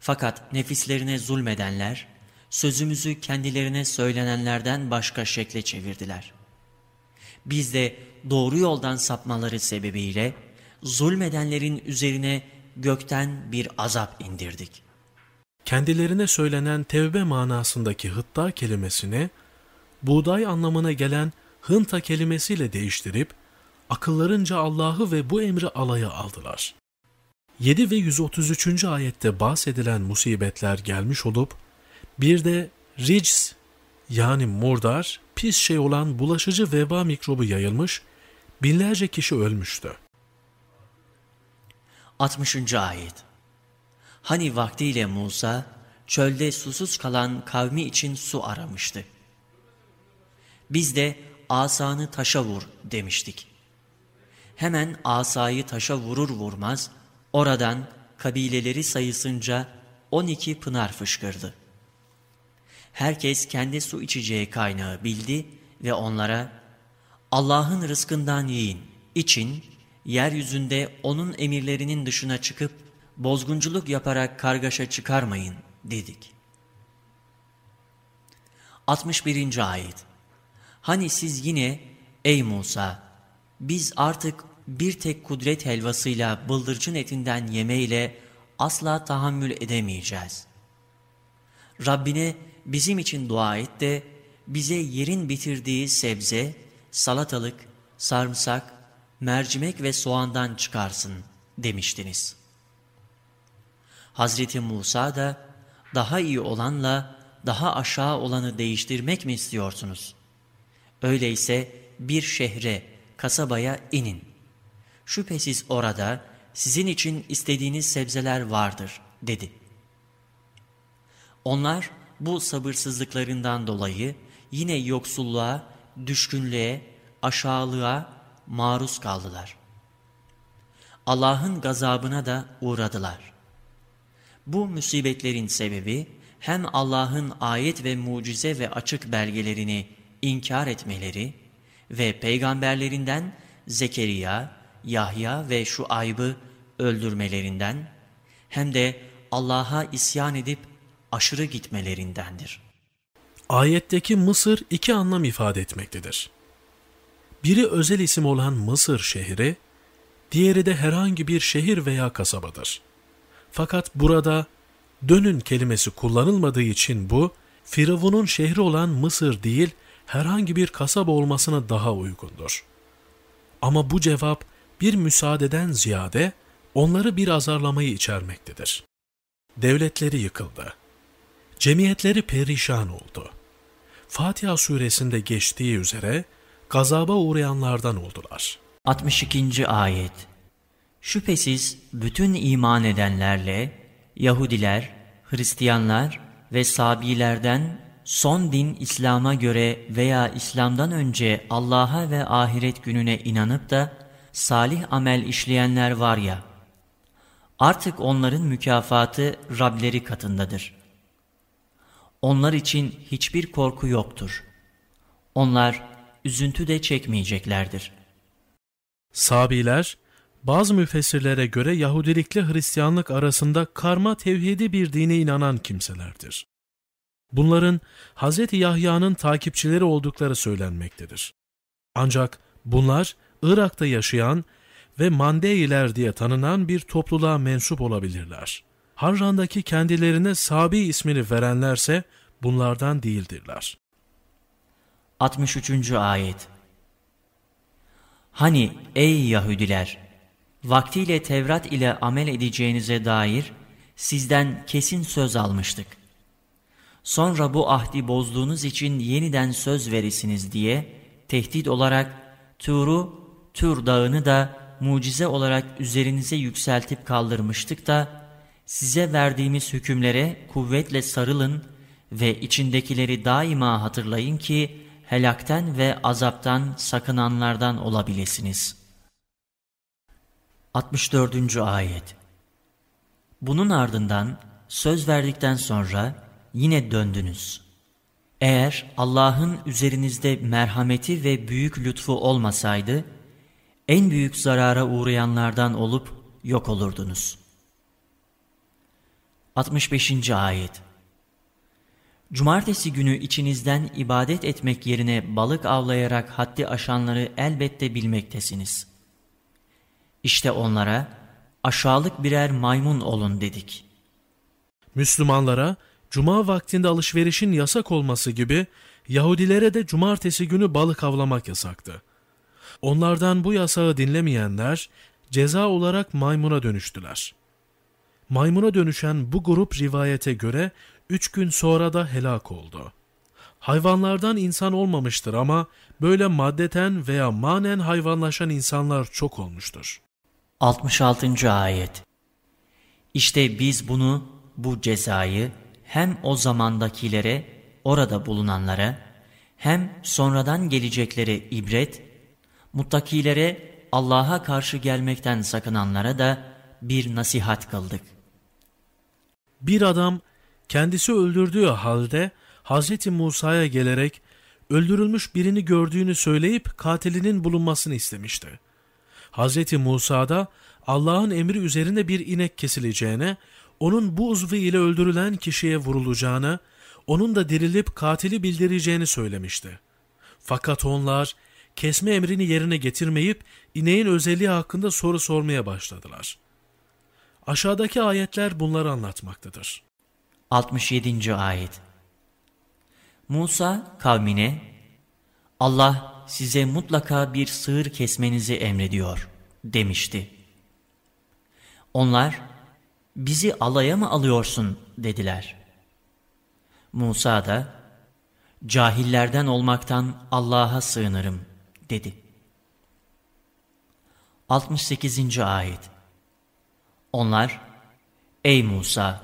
Speaker 2: Fakat nefislerine zulmedenler, sözümüzü kendilerine söylenenlerden başka şekle çevirdiler. Biz de doğru yoldan sapmaları sebebiyle, zulmedenlerin üzerine gökten bir azap indirdik.
Speaker 1: Kendilerine söylenen tevbe manasındaki hıtta kelimesini, buğday anlamına gelen hınta kelimesiyle değiştirip, akıllarınca Allah'ı ve bu emri alaya aldılar. 7 ve 133. ayette bahsedilen musibetler gelmiş olup, bir de rics yani murdar, pis şey olan bulaşıcı veba mikrobu yayılmış, binlerce kişi ölmüştü.
Speaker 2: 60. Ayet Hani vaktiyle Musa, çölde susuz kalan kavmi için su aramıştı. Biz de asanı taşa vur demiştik. Hemen asayı taşa vurur vurmaz, oradan kabileleri sayısınca 12 pınar fışkırdı. Herkes kendi su içeceği kaynağı bildi ve onlara, Allah'ın rızkından yiyin, için, yeryüzünde O'nun emirlerinin dışına çıkıp, bozgunculuk yaparak kargaşa çıkarmayın dedik. 61. Ayet Hani siz yine ey Musa biz artık bir tek kudret helvasıyla bıldırcın etinden yemeyle asla tahammül edemeyeceğiz. Rabbine bizim için dua et de bize yerin bitirdiği sebze, salatalık, sarımsak, mercimek ve soğandan çıkarsın demiştiniz. Hazreti Musa da daha iyi olanla daha aşağı olanı değiştirmek mi istiyorsunuz? Öyleyse bir şehre, kasabaya inin. Şüphesiz orada sizin için istediğiniz sebzeler vardır, dedi. Onlar bu sabırsızlıklarından dolayı yine yoksulluğa, düşkünlüğe, aşağılığa maruz kaldılar. Allah'ın gazabına da uğradılar. Bu musibetlerin sebebi hem Allah'ın ayet ve mucize ve açık belgelerini inkar etmeleri ve peygamberlerinden Zekeriya, Yahya ve şu aybı öldürmelerinden hem de Allah'a isyan edip aşırı gitmelerindendir.
Speaker 1: Ayetteki Mısır iki anlam ifade etmektedir. Biri özel isim olan Mısır şehri, diğeri de herhangi bir şehir veya kasabadır. Fakat burada dönün kelimesi kullanılmadığı için bu, Firavun'un şehri olan Mısır değil, herhangi bir kasaba olmasına daha uygundur. Ama bu cevap bir müsaadeden ziyade onları bir azarlamayı içermektedir. Devletleri yıkıldı. Cemiyetleri perişan oldu. Fatiha suresinde geçtiği üzere gazaba uğrayanlardan oldular.
Speaker 2: 62. Ayet Şüphesiz bütün iman edenlerle Yahudiler, Hristiyanlar ve Sabilerden son din İslam'a göre veya İslam'dan önce Allah'a ve ahiret gününe inanıp da salih amel işleyenler var ya, artık onların mükafatı Rableri katındadır. Onlar için hiçbir korku yoktur. Onlar üzüntü de çekmeyeceklerdir.
Speaker 1: Sabiler, bazı müfessirlere göre Yahudilikle Hristiyanlık arasında karma tevhidi bir dine inanan kimselerdir. Bunların Hz. Yahya'nın takipçileri oldukları söylenmektedir. Ancak bunlar Irak'ta yaşayan ve Mandeiler diye tanınan bir topluluğa mensup olabilirler. Harran'daki kendilerine Sabi ismini verenlerse bunlardan değildirler.
Speaker 2: 63. Ayet Hani ey Yahudiler! Vaktiyle Tevrat ile amel edeceğinize dair sizden kesin söz almıştık. Sonra bu ahdi bozduğunuz için yeniden söz verisiniz diye tehdit olarak Tur'u, Tur dağını da mucize olarak üzerinize yükseltip kaldırmıştık da size verdiğimiz hükümlere kuvvetle sarılın ve içindekileri daima hatırlayın ki helakten ve azaptan sakınanlardan olabilirsiniz. 64. Ayet Bunun ardından söz verdikten sonra yine döndünüz. Eğer Allah'ın üzerinizde merhameti ve büyük lütfu olmasaydı, en büyük zarara uğrayanlardan olup yok olurdunuz. 65. Ayet Cumartesi günü içinizden ibadet etmek yerine balık avlayarak haddi aşanları elbette bilmektesiniz. İşte onlara aşağılık birer maymun olun dedik.
Speaker 1: Müslümanlara cuma vaktinde alışverişin yasak olması gibi Yahudilere de cumartesi günü balık avlamak yasaktı. Onlardan bu yasağı dinlemeyenler ceza olarak maymuna dönüştüler. Maymuna dönüşen bu grup rivayete göre üç gün sonra da helak oldu. Hayvanlardan insan olmamıştır ama böyle maddeten veya manen hayvanlaşan insanlar çok olmuştur.
Speaker 2: 66. Ayet İşte biz bunu, bu cezayı hem o zamandakilere, orada bulunanlara, hem sonradan geleceklere ibret, muttakilere, Allah'a karşı gelmekten sakınanlara da bir nasihat kıldık.
Speaker 1: Bir adam kendisi öldürdüğü halde Hz. Musa'ya gelerek öldürülmüş birini gördüğünü söyleyip katilinin bulunmasını istemişti. Hz. Musa da Allah'ın emri üzerinde bir inek kesileceğine, onun bu uzvu ile öldürülen kişiye vurulacağını, onun da dirilip katili bildireceğini söylemişti. Fakat onlar kesme emrini yerine getirmeyip ineğin özelliği hakkında soru sormaya başladılar. Aşağıdaki ayetler bunları anlatmaktadır.
Speaker 2: 67. Ayet Musa kavmine, Allah size mutlaka bir sığır kesmenizi emrediyor demişti. Onlar, bizi alaya mı alıyorsun dediler. Musa da, cahillerden olmaktan Allah'a sığınırım dedi. 68. Ayet Onlar, ey Musa,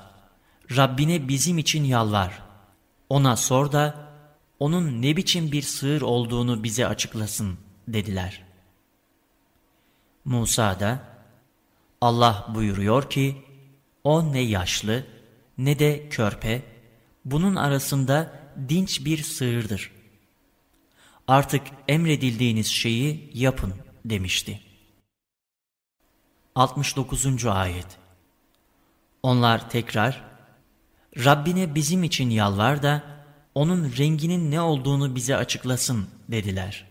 Speaker 2: Rabbine bizim için yalvar, ona sor da, onun ne biçim bir sığır olduğunu bize açıklasın dediler. Musa da, Allah buyuruyor ki, o ne yaşlı ne de körpe, bunun arasında dinç bir sığırdır. Artık emredildiğiniz şeyi yapın demişti. 69. Ayet Onlar tekrar, Rabbine bizim için yalvar da, onun renginin ne olduğunu bize açıklasın dediler.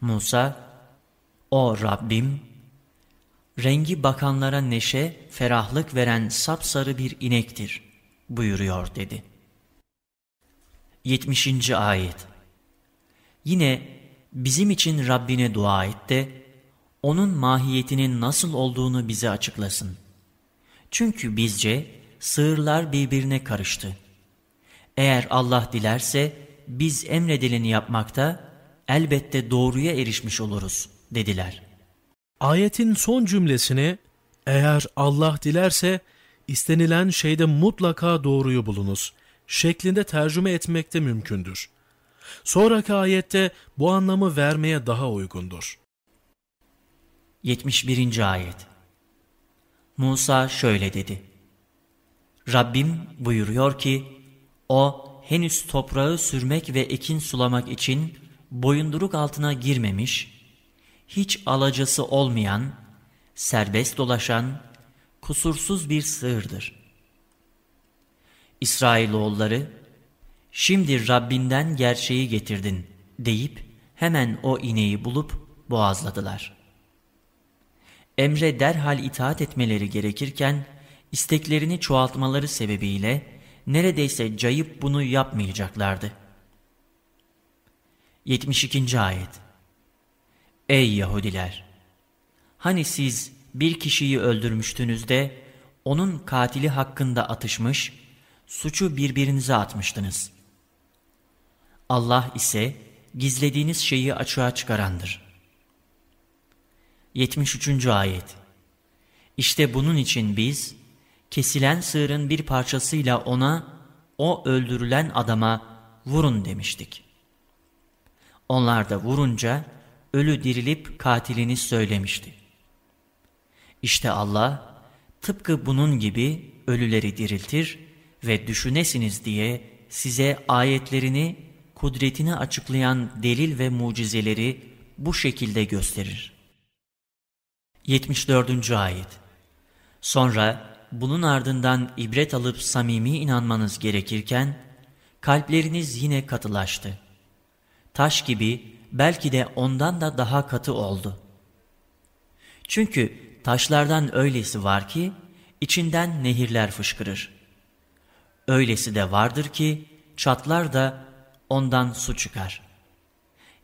Speaker 2: Musa, o Rabbim, rengi bakanlara neşe, ferahlık veren sapsarı bir inektir buyuruyor dedi. 70. Ayet Yine bizim için Rabbine dua et de, onun mahiyetinin nasıl olduğunu bize açıklasın. Çünkü bizce sığırlar birbirine karıştı. Eğer Allah dilerse biz emredileni yapmakta elbette doğruya erişmiş oluruz dediler.
Speaker 1: Ayetin son cümlesini eğer Allah dilerse istenilen şeyde mutlaka doğruyu bulunuz şeklinde tercüme etmek de mümkündür. Sonraki ayette bu anlamı vermeye daha uygundur.
Speaker 2: 71. Ayet Musa şöyle dedi. Rabbim buyuruyor ki, O henüz toprağı sürmek ve ekin sulamak için boyunduruk altına girmemiş, hiç alacası olmayan, serbest dolaşan, kusursuz bir sığırdır. İsrailoğulları, şimdi Rabbinden gerçeği getirdin deyip hemen o ineği bulup boğazladılar. Emre derhal itaat etmeleri gerekirken, isteklerini çoğaltmaları sebebiyle neredeyse cayıp bunu yapmayacaklardı. 72. Ayet Ey Yahudiler! Hani siz bir kişiyi öldürmüştünüz de onun katili hakkında atışmış, suçu birbirinize atmıştınız. Allah ise gizlediğiniz şeyi açığa çıkarandır. 73. Ayet İşte bunun için biz, kesilen sığırın bir parçasıyla ona, o öldürülen adama vurun demiştik. Onlar da vurunca, ölü dirilip katilini söylemişti. İşte Allah, tıpkı bunun gibi ölüleri diriltir ve düşünesiniz diye size ayetlerini, kudretini açıklayan delil ve mucizeleri bu şekilde gösterir. 74. Ayet Sonra bunun ardından ibret alıp samimi inanmanız gerekirken, kalpleriniz yine katılaştı. Taş gibi belki de ondan da daha katı oldu. Çünkü taşlardan öylesi var ki, içinden nehirler fışkırır. Öylesi de vardır ki, çatlar da ondan su çıkar.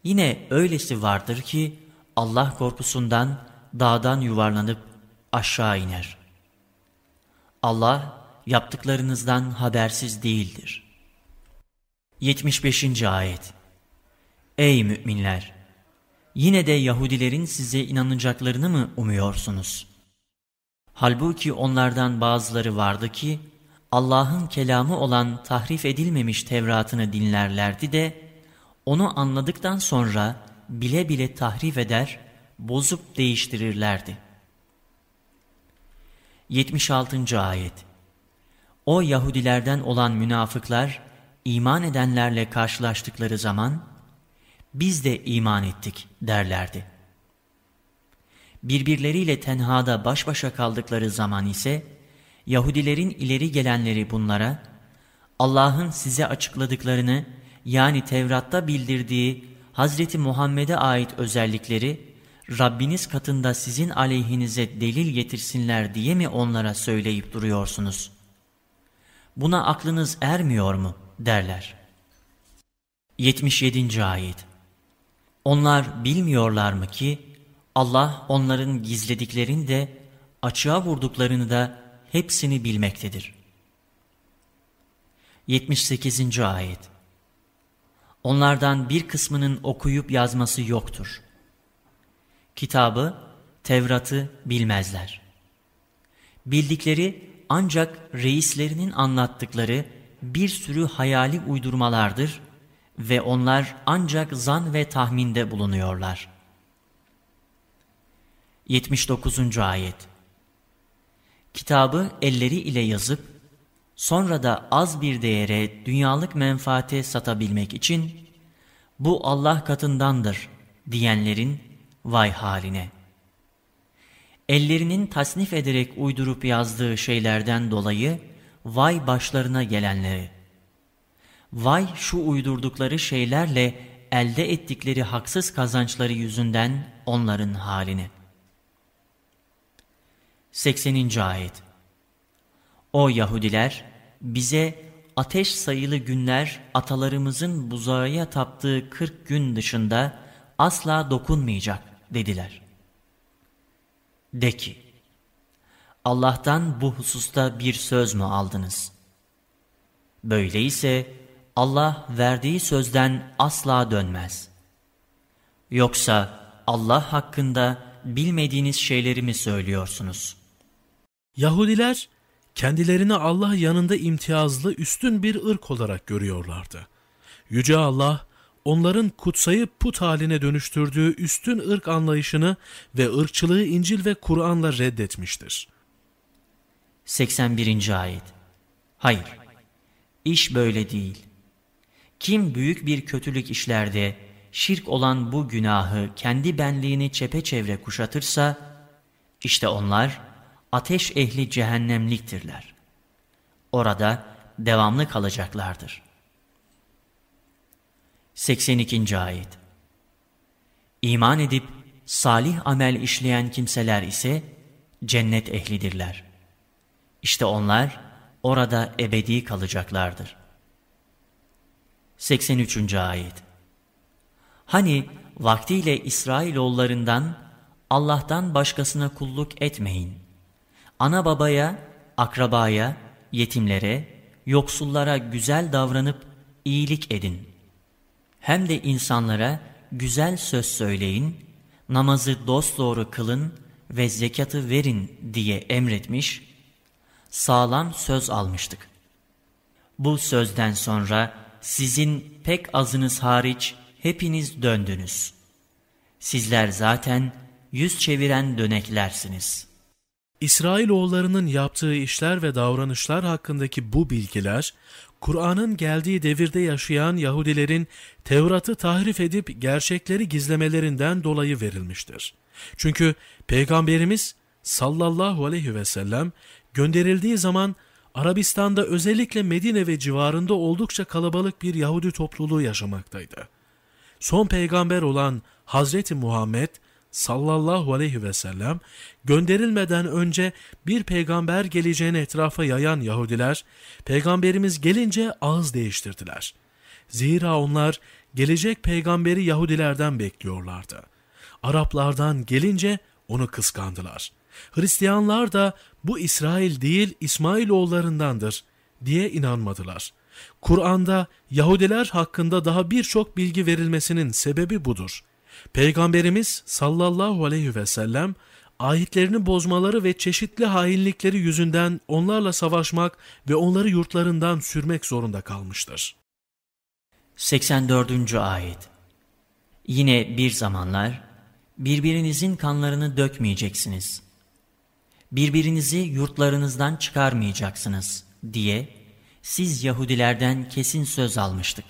Speaker 2: Yine öylesi vardır ki, Allah korkusundan dağdan yuvarlanıp aşağı iner. Allah yaptıklarınızdan habersiz değildir. 75. Ayet Ey müminler! Yine de Yahudilerin size inanacaklarını mı umuyorsunuz? Halbuki onlardan bazıları vardı ki, Allah'ın kelamı olan tahrif edilmemiş Tevrat'ını dinlerlerdi de, onu anladıktan sonra bile bile tahrif eder, bozup değiştirirlerdi. 76. Ayet O Yahudilerden olan münafıklar, iman edenlerle karşılaştıkları zaman, biz de iman ettik derlerdi. Birbirleriyle tenhada baş başa kaldıkları zaman ise, Yahudilerin ileri gelenleri bunlara, Allah'ın size açıkladıklarını, yani Tevrat'ta bildirdiği Hazreti Muhammed'e ait özellikleri, Rabbiniz katında sizin aleyhinize delil getirsinler diye mi onlara söyleyip duruyorsunuz? Buna aklınız ermiyor mu? derler. 77. Ayet Onlar bilmiyorlar mı ki Allah onların gizlediklerini de açığa vurduklarını da hepsini bilmektedir. 78. Ayet Onlardan bir kısmının okuyup yazması yoktur kitabı, Tevrat'ı bilmezler. Bildikleri ancak reislerinin anlattıkları bir sürü hayali uydurmalardır ve onlar ancak zan ve tahminde bulunuyorlar. 79. Ayet Kitabı elleri ile yazıp, sonra da az bir değere dünyalık menfaate satabilmek için, bu Allah katındandır diyenlerin Vay haline! Ellerinin tasnif ederek uydurup yazdığı şeylerden dolayı vay başlarına gelenleri. Vay şu uydurdukları şeylerle elde ettikleri haksız kazançları yüzünden onların haline. 80. Ayet O Yahudiler bize ateş sayılı günler atalarımızın buzağıya taptığı 40 gün dışında asla dokunmayacak dediler. De ki, Allah'tan bu hususta bir söz mü aldınız? Böyleyse Allah verdiği sözden asla dönmez. Yoksa Allah hakkında bilmediğiniz şeyleri mi söylüyorsunuz?
Speaker 1: Yahudiler kendilerini Allah yanında imtiyazlı üstün bir ırk olarak görüyorlardı. Yüce Allah onların kutsayı put haline dönüştürdüğü üstün ırk anlayışını ve ırkçılığı İncil ve Kur'an'la reddetmiştir.
Speaker 2: 81. Ayet Hayır, iş böyle değil. Kim büyük bir kötülük işlerde şirk olan bu günahı kendi benliğini çepeçevre kuşatırsa, işte onlar ateş ehli cehennemliktirler. Orada devamlı kalacaklardır. 82. Ayet İman edip salih amel işleyen kimseler ise cennet ehlidirler. İşte onlar orada ebedi kalacaklardır. 83. Ayet Hani vaktiyle İsrailoğullarından Allah'tan başkasına kulluk etmeyin. Ana babaya, akrabaya, yetimlere, yoksullara güzel davranıp iyilik edin hem de insanlara güzel söz söyleyin, namazı dosdoğru kılın ve zekatı verin diye emretmiş, sağlam söz almıştık. Bu sözden sonra sizin pek azınız hariç hepiniz döndünüz. Sizler zaten yüz çeviren döneklersiniz.
Speaker 1: İsrailoğullarının yaptığı işler ve davranışlar hakkındaki bu bilgiler, Kur'an'ın geldiği devirde yaşayan Yahudilerin Tevrat'ı tahrif edip gerçekleri gizlemelerinden dolayı verilmiştir. Çünkü Peygamberimiz sallallahu aleyhi ve sellem gönderildiği zaman Arabistan'da özellikle Medine ve civarında oldukça kalabalık bir Yahudi topluluğu yaşamaktaydı. Son peygamber olan Hazreti Muhammed sallallahu aleyhi ve sellem gönderilmeden önce bir peygamber geleceğini etrafa yayan Yahudiler, peygamberimiz gelince ağız değiştirdiler. Zira onlar gelecek peygamberi Yahudilerden bekliyorlardı. Araplardan gelince onu kıskandılar. Hristiyanlar da bu İsrail değil İsmail oğullarındandır diye inanmadılar. Kur'an'da Yahudiler hakkında daha birçok bilgi verilmesinin sebebi budur. Peygamberimiz sallallahu aleyhi ve sellem ayetlerini bozmaları ve çeşitli hainlikleri yüzünden onlarla savaşmak ve onları yurtlarından sürmek zorunda kalmıştır.
Speaker 2: 84. Ayet Yine bir zamanlar birbirinizin kanlarını dökmeyeceksiniz. Birbirinizi yurtlarınızdan çıkarmayacaksınız diye siz Yahudilerden kesin söz almıştık.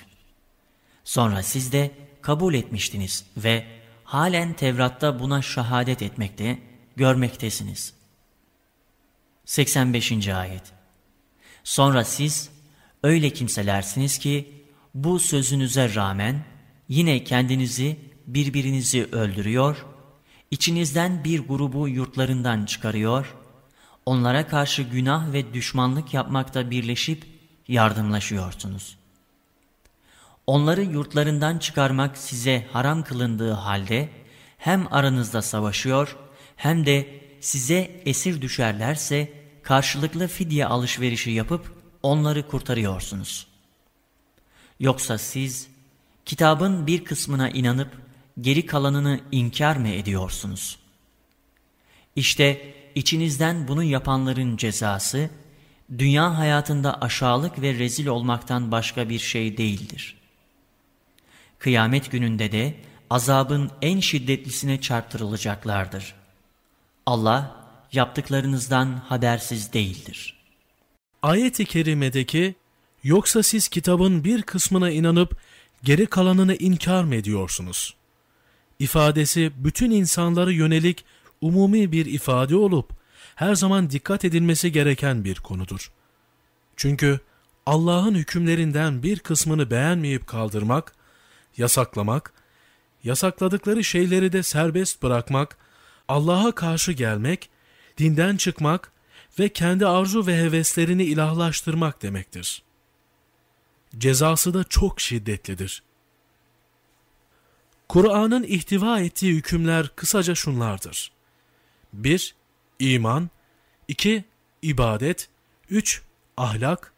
Speaker 2: Sonra siz de kabul etmiştiniz ve halen Tevrat'ta buna şehadet etmekte, görmektesiniz. 85. Ayet Sonra siz öyle kimselersiniz ki bu sözünüze rağmen yine kendinizi birbirinizi öldürüyor, içinizden bir grubu yurtlarından çıkarıyor, onlara karşı günah ve düşmanlık yapmakta birleşip yardımlaşıyorsunuz. Onları yurtlarından çıkarmak size haram kılındığı halde hem aranızda savaşıyor hem de size esir düşerlerse karşılıklı fidye alışverişi yapıp onları kurtarıyorsunuz. Yoksa siz kitabın bir kısmına inanıp geri kalanını inkar mı ediyorsunuz? İşte içinizden bunu yapanların cezası, dünya hayatında aşağılık ve rezil olmaktan başka bir şey değildir. Kıyamet gününde de azabın en şiddetlisine çarptırılacaklardır. Allah yaptıklarınızdan habersiz değildir.
Speaker 1: Ayet-i kerimedeki yoksa siz kitabın bir kısmına inanıp geri kalanını inkar mı ediyorsunuz? İfadesi bütün insanlara yönelik umumi bir ifade olup her zaman dikkat edilmesi gereken bir konudur. Çünkü Allah'ın hükümlerinden bir kısmını beğenmeyip kaldırmak, yasaklamak, yasakladıkları şeyleri de serbest bırakmak, Allah'a karşı gelmek, dinden çıkmak ve kendi arzu ve heveslerini ilahlaştırmak demektir. Cezası da çok şiddetlidir. Kur'an'ın ihtiva ettiği hükümler kısaca şunlardır. 1- iman, 2. ibadet, 3. ahlak,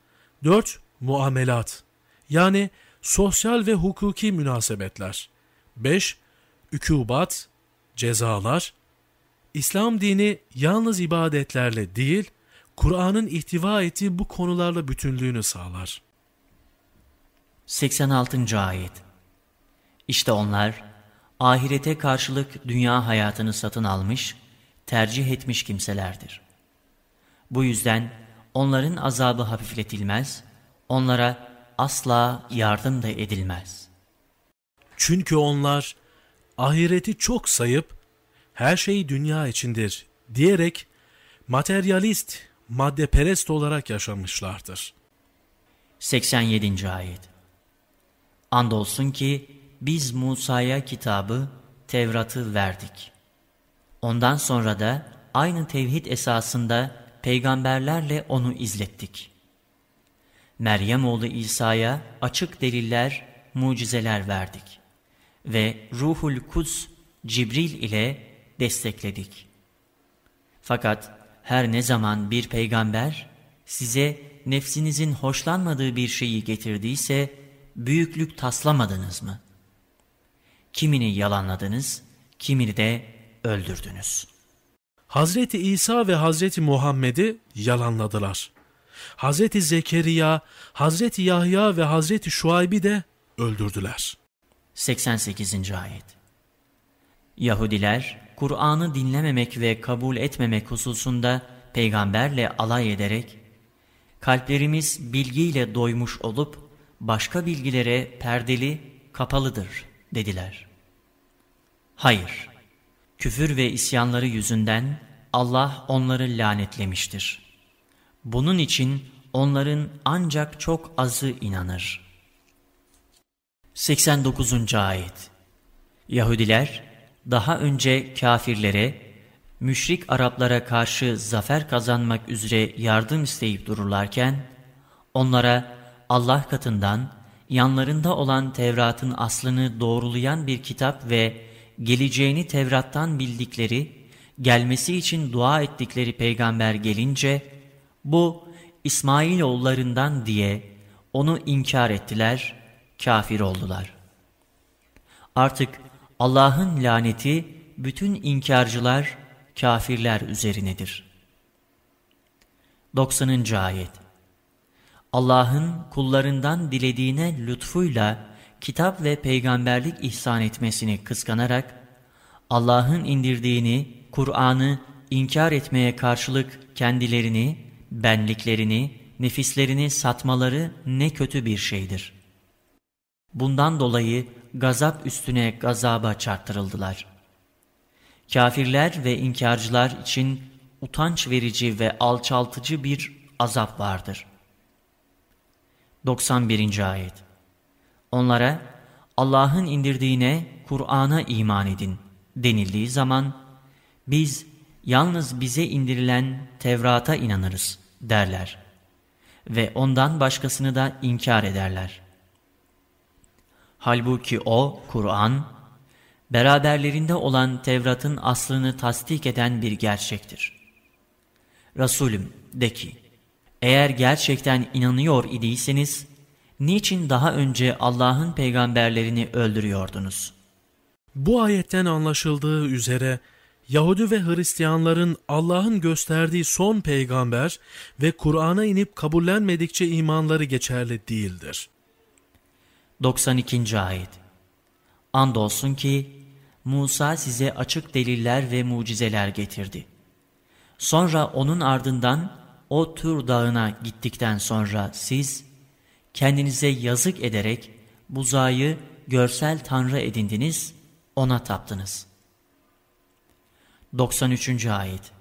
Speaker 1: 4. muamelat yani sosyal ve hukuki münasebetler, 5. ükubat, cezalar, İslam dini yalnız ibadetlerle değil, Kur'an'ın ihtiva ettiği bu konularla bütünlüğünü sağlar.
Speaker 2: 86. Ayet İşte onlar, ahirete karşılık dünya hayatını satın almış tercih etmiş kimselerdir. Bu yüzden onların azabı hafifletilmez, onlara asla yardım da edilmez.
Speaker 1: Çünkü onlar ahireti çok sayıp her şey dünya içindir diyerek materyalist, maddeperest olarak yaşamışlardır.
Speaker 2: 87. Ayet Andolsun ki biz Musa'ya kitabı, Tevrat'ı verdik. Ondan sonra da aynı tevhid esasında peygamberlerle onu izlettik. Meryem oğlu İsa'ya açık deliller, mucizeler verdik ve Ruhul Kuds Cibril ile destekledik. Fakat her ne zaman bir peygamber size nefsinizin hoşlanmadığı bir şeyi getirdiyse büyüklük taslamadınız mı? Kimini yalanladınız, kimini de öldürdünüz.
Speaker 1: Hazreti İsa ve Hazreti Muhammed'i yalanladılar. Hazreti Zekeriya, Hazreti Yahya ve Hazreti Şuayb'i de öldürdüler.
Speaker 2: 88. Ayet Yahudiler Kur'an'ı dinlememek ve kabul etmemek hususunda peygamberle alay ederek, kalplerimiz bilgiyle doymuş olup başka bilgilere perdeli, kapalıdır dediler. Hayır, küfür ve isyanları yüzünden Allah onları lanetlemiştir. Bunun için onların ancak çok azı inanır. 89. Ayet Yahudiler daha önce kafirlere, müşrik Araplara karşı zafer kazanmak üzere yardım isteyip dururlarken, onlara Allah katından yanlarında olan Tevrat'ın aslını doğrulayan bir kitap ve geleceğini Tevrat'tan bildikleri, gelmesi için dua ettikleri peygamber gelince, bu İsmail oğullarından diye onu inkar ettiler, kafir oldular. Artık Allah'ın laneti bütün inkarcılar, kafirler üzerinedir. 90. Ayet Allah'ın kullarından dilediğine lütfuyla kitap ve peygamberlik ihsan etmesini kıskanarak, Allah'ın indirdiğini, Kur'an'ı inkar etmeye karşılık kendilerini, benliklerini, nefislerini satmaları ne kötü bir şeydir. Bundan dolayı gazap üstüne gazaba çarptırıldılar. Kafirler ve inkarcılar için utanç verici ve alçaltıcı bir azap vardır. 91. Ayet Onlara Allah'ın indirdiğine, Kur'an'a iman edin denildiği zaman, biz yalnız bize indirilen Tevrat'a inanırız derler ve ondan başkasını da inkar ederler. Halbuki o, Kur'an, beraberlerinde olan Tevrat'ın aslını tasdik eden bir gerçektir. Resulüm de ki, eğer gerçekten inanıyor idiyseniz, niçin daha önce Allah'ın peygamberlerini öldürüyordunuz?
Speaker 1: Bu ayetten anlaşıldığı üzere, Yahudi ve Hristiyanların Allah'ın gösterdiği son peygamber ve Kur'an'a inip kabullenmedikçe imanları geçerli değildir.
Speaker 2: 92. Ayet Andolsun ki Musa size açık deliller ve mucizeler getirdi. Sonra onun ardından o Tur dağına gittikten sonra siz kendinize yazık ederek buzağı görsel tanrı edindiniz, ona taptınız. 93. Ayet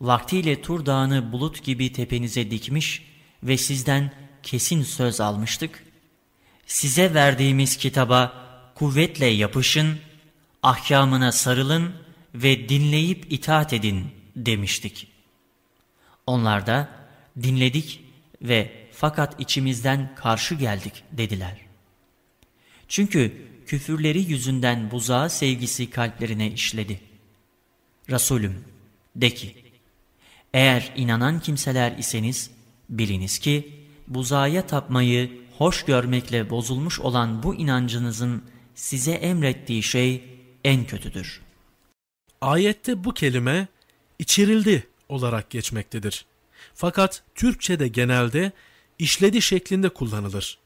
Speaker 2: Vaktiyle Tur dağını bulut gibi tepenize dikmiş ve sizden kesin söz almıştık size verdiğimiz kitaba kuvvetle yapışın, ahkamına sarılın ve dinleyip itaat edin demiştik. Onlar da dinledik ve fakat içimizden karşı geldik dediler. Çünkü küfürleri yüzünden buzağı sevgisi kalplerine işledi. Resulüm de ki, eğer inanan kimseler iseniz biliniz ki buzağa tapmayı hoş görmekle bozulmuş olan bu inancınızın size emrettiği şey en kötüdür.
Speaker 1: Ayette bu kelime içirildi olarak geçmektedir. Fakat Türkçe'de genelde işledi şeklinde kullanılır.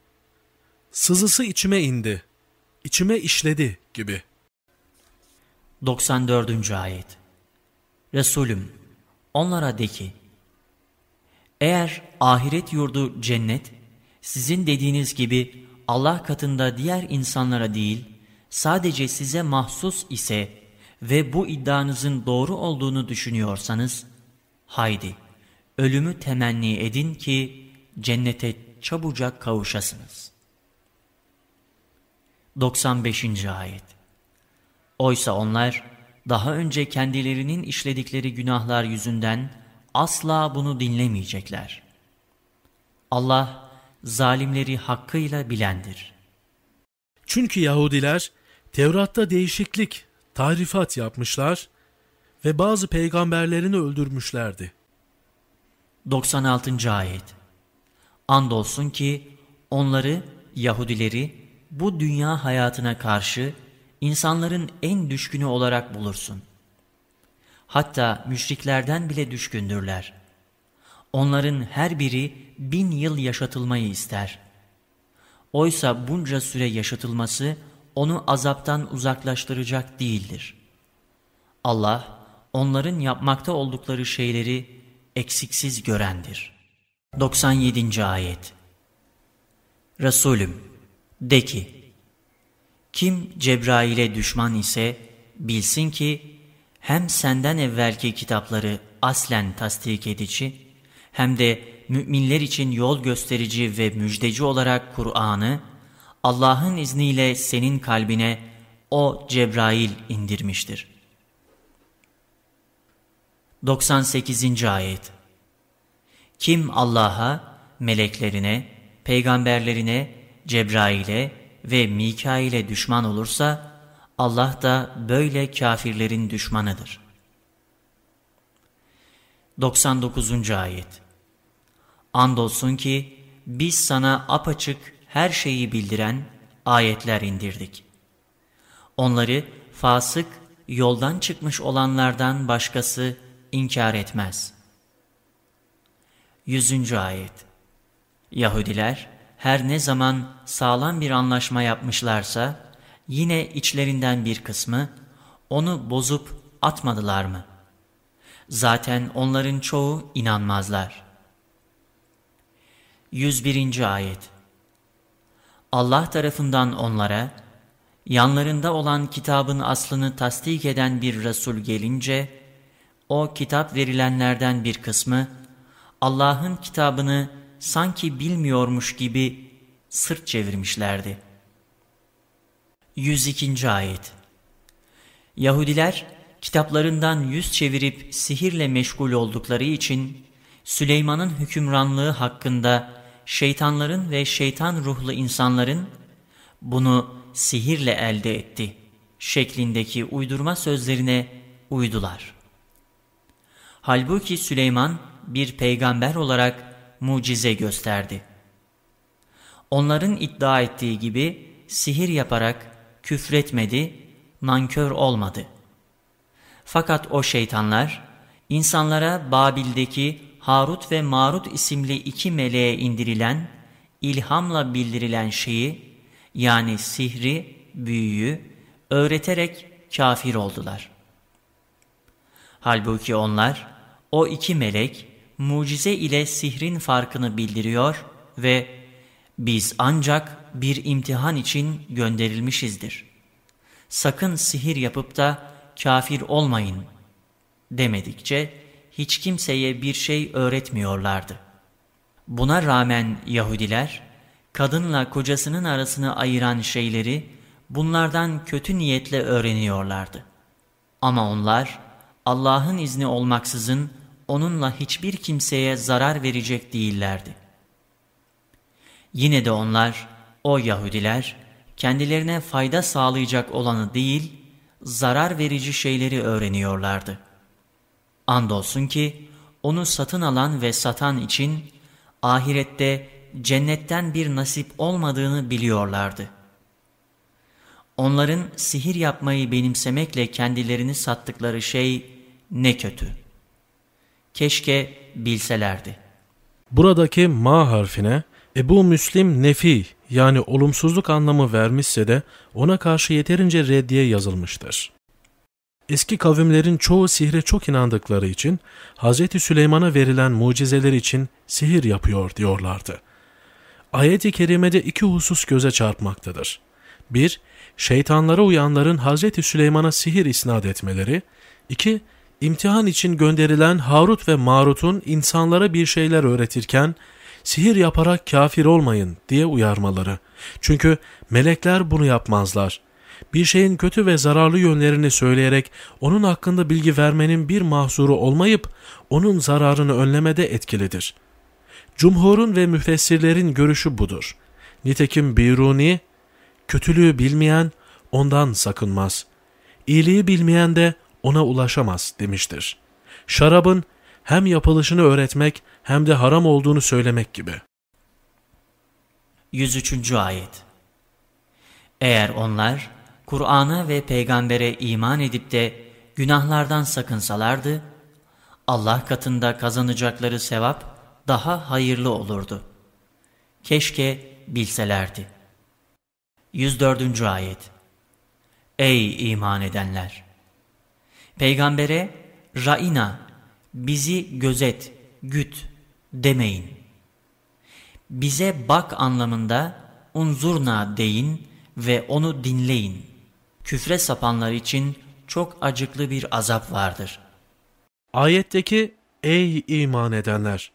Speaker 1: Sızısı içime indi, içime işledi gibi.
Speaker 2: 94. Ayet Resulüm onlara de ki, eğer ahiret yurdu cennet sizin dediğiniz gibi Allah katında diğer insanlara değil, sadece size mahsus ise ve bu iddianızın doğru olduğunu düşünüyorsanız, haydi ölümü temenni edin ki cennete çabucak kavuşasınız. 95. Ayet Oysa onlar daha önce kendilerinin işledikleri günahlar yüzünden asla bunu dinlemeyecekler. Allah zalimleri hakkıyla bilendir.
Speaker 1: Çünkü Yahudiler Tevrat'ta değişiklik, tarifat yapmışlar ve bazı peygamberlerini öldürmüşlerdi.
Speaker 2: 96. Ayet Andolsun ki onları, Yahudileri, bu dünya hayatına karşı insanların en düşkünü olarak bulursun. Hatta müşriklerden bile düşkündürler. Onların her biri bin yıl yaşatılmayı ister. Oysa bunca süre yaşatılması onu azaptan uzaklaştıracak değildir. Allah, onların yapmakta oldukları şeyleri eksiksiz görendir. 97. Ayet Resulüm, de ki, kim Cebrail'e düşman ise bilsin ki hem senden evvelki kitapları aslen tasdik edici hem de müminler için yol gösterici ve müjdeci olarak Kur'an'ı Allah'ın izniyle senin kalbine o Cebrail indirmiştir. 98. Ayet Kim Allah'a, meleklerine, peygamberlerine, Cebrail'e ve Mikail'e düşman olursa, Allah da böyle kafirlerin düşmanıdır. 99. Ayet Andolsun ki biz sana apaçık her şeyi bildiren ayetler indirdik. Onları fasık, yoldan çıkmış olanlardan başkası inkar etmez. 100. Ayet Yahudiler her ne zaman sağlam bir anlaşma yapmışlarsa, yine içlerinden bir kısmı onu bozup atmadılar mı? Zaten onların çoğu inanmazlar. 101. Ayet Allah tarafından onlara, yanlarında olan kitabın aslını tasdik eden bir Resul gelince, o kitap verilenlerden bir kısmı, Allah'ın kitabını sanki bilmiyormuş gibi sırt çevirmişlerdi. 102. Ayet Yahudiler, kitaplarından yüz çevirip sihirle meşgul oldukları için, Süleyman'ın hükümranlığı hakkında şeytanların ve şeytan ruhlu insanların bunu sihirle elde etti şeklindeki uydurma sözlerine uydular. Halbuki Süleyman bir peygamber olarak mucize gösterdi. Onların iddia ettiği gibi sihir yaparak küfretmedi, nankör olmadı. Fakat o şeytanlar, insanlara Babil'deki Harut ve Marut isimli iki meleğe indirilen, ilhamla bildirilen şeyi, yani sihri, büyüyü, öğreterek kafir oldular. Halbuki onlar, o iki melek, mucize ile sihrin farkını bildiriyor ve biz ancak bir imtihan için gönderilmişizdir. Sakın sihir yapıp da kafir olmayın demedikçe, hiç kimseye bir şey öğretmiyorlardı. Buna rağmen Yahudiler, kadınla kocasının arasını ayıran şeyleri bunlardan kötü niyetle öğreniyorlardı. Ama onlar Allah'ın izni olmaksızın onunla hiçbir kimseye zarar verecek değillerdi. Yine de onlar, o Yahudiler, kendilerine fayda sağlayacak olanı değil, zarar verici şeyleri öğreniyorlardı. Andolsun ki onu satın alan ve satan için ahirette cennetten bir nasip olmadığını biliyorlardı. Onların sihir yapmayı benimsemekle kendilerini sattıkları şey ne kötü. Keşke bilselerdi.
Speaker 1: Buradaki ma harfine Ebu Müslim nefi yani olumsuzluk anlamı vermişse de ona karşı yeterince reddiye yazılmıştır. Eski kavimlerin çoğu sihre çok inandıkları için Hz. Süleyman'a verilen mucizeler için sihir yapıyor diyorlardı. Ayet-i kerimede iki husus göze çarpmaktadır. Bir, şeytanlara uyanların Hz. Süleyman'a sihir isnat etmeleri. İki, imtihan için gönderilen Harut ve Marut'un insanlara bir şeyler öğretirken sihir yaparak kafir olmayın diye uyarmaları. Çünkü melekler bunu yapmazlar bir şeyin kötü ve zararlı yönlerini söyleyerek onun hakkında bilgi vermenin bir mahsuru olmayıp onun zararını önlemede etkilidir. Cumhurun ve müfessirlerin görüşü budur. Nitekim Biruni, kötülüğü bilmeyen ondan sakınmaz. İyiliği bilmeyen de ona ulaşamaz demiştir. Şarabın hem yapılışını öğretmek hem de haram olduğunu söylemek gibi.
Speaker 2: 103. Ayet Eğer onlar Kur'an'a ve peygambere iman edip de günahlardan sakınsalardı, Allah katında kazanacakları sevap daha hayırlı olurdu. Keşke bilselerdi. 104. Ayet Ey iman edenler! Peygambere Ra'ina, bizi gözet, güt demeyin. Bize bak anlamında unzurna deyin ve onu dinleyin. Küfre sapanlar için çok acıklı bir azap vardır.
Speaker 1: Ayetteki ey iman edenler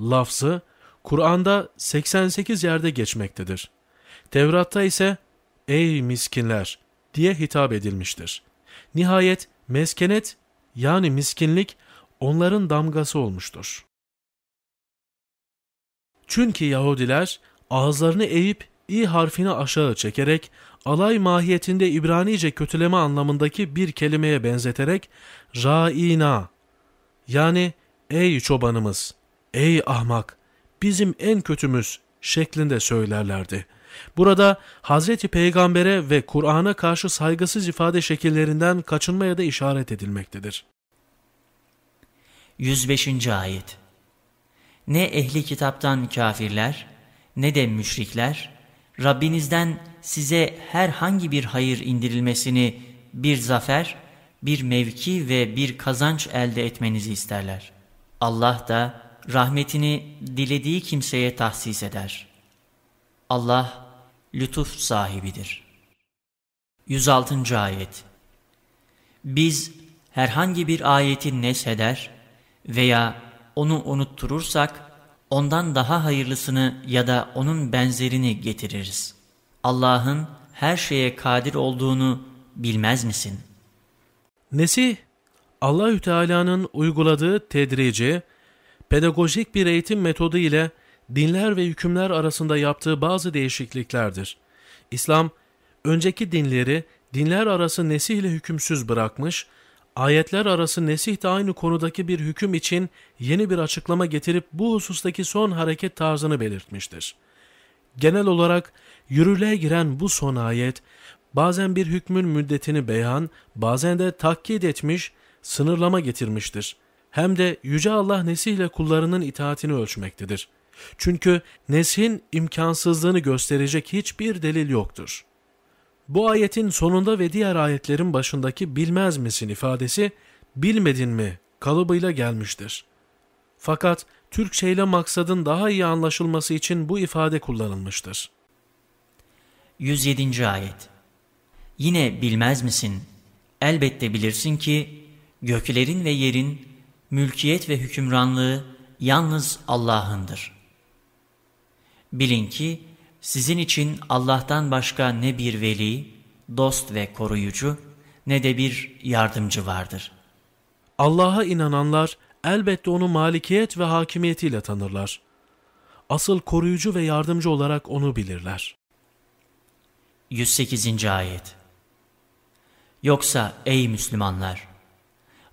Speaker 1: lafzı Kur'an'da 88 yerde geçmektedir. Tevrat'ta ise ey miskinler diye hitap edilmiştir. Nihayet meskenet yani miskinlik onların damgası olmuştur. Çünkü Yahudiler ağızlarını eğip i harfini aşağı çekerek alay mahiyetinde İbranice kötüleme anlamındaki bir kelimeye benzeterek ra'ina yani ey çobanımız, ey ahmak, bizim en kötümüz şeklinde söylerlerdi. Burada Hazreti Peygamber'e ve Kur'an'a karşı saygısız ifade şekillerinden kaçınmaya da işaret edilmektedir.
Speaker 2: 105. Ayet Ne ehli kitaptan kafirler ne de müşrikler Rabbinizden size herhangi bir hayır indirilmesini bir zafer, bir mevki ve bir kazanç elde etmenizi isterler. Allah da rahmetini dilediği kimseye tahsis eder. Allah lütuf sahibidir. 106. Ayet Biz herhangi bir ayeti nesheder veya onu unutturursak, ondan daha hayırlısını ya da onun benzerini getiririz. Allah'ın her şeye kadir olduğunu bilmez misin?
Speaker 1: Nesih, Allahü Teala'nın uyguladığı tedrici, pedagojik bir eğitim metodu ile dinler ve hükümler arasında yaptığı bazı değişikliklerdir. İslam, önceki dinleri dinler arası nesih ile hükümsüz bırakmış, ayetler arası nesih de aynı konudaki bir hüküm için yeni bir açıklama getirip bu husustaki son hareket tarzını belirtmiştir. Genel olarak yürürlüğe giren bu son ayet, bazen bir hükmün müddetini beyan, bazen de takkit etmiş, sınırlama getirmiştir. Hem de Yüce Allah nesihle kullarının itaatini ölçmektedir. Çünkü neshin imkansızlığını gösterecek hiçbir delil yoktur. Bu ayetin sonunda ve diğer ayetlerin başındaki bilmez misin ifadesi bilmedin mi kalıbıyla gelmiştir. Fakat Türkçe ile maksadın daha iyi anlaşılması için bu ifade kullanılmıştır.
Speaker 2: 107. Ayet Yine bilmez misin? Elbette bilirsin ki göklerin ve yerin mülkiyet ve hükümranlığı yalnız Allah'ındır. Bilin ki sizin için Allah'tan başka ne bir veli, dost ve koruyucu ne de bir yardımcı vardır.
Speaker 1: Allah'a inananlar elbette onu malikiyet ve hakimiyetiyle tanırlar. Asıl koruyucu ve yardımcı olarak onu bilirler.
Speaker 2: 108. Ayet Yoksa ey Müslümanlar!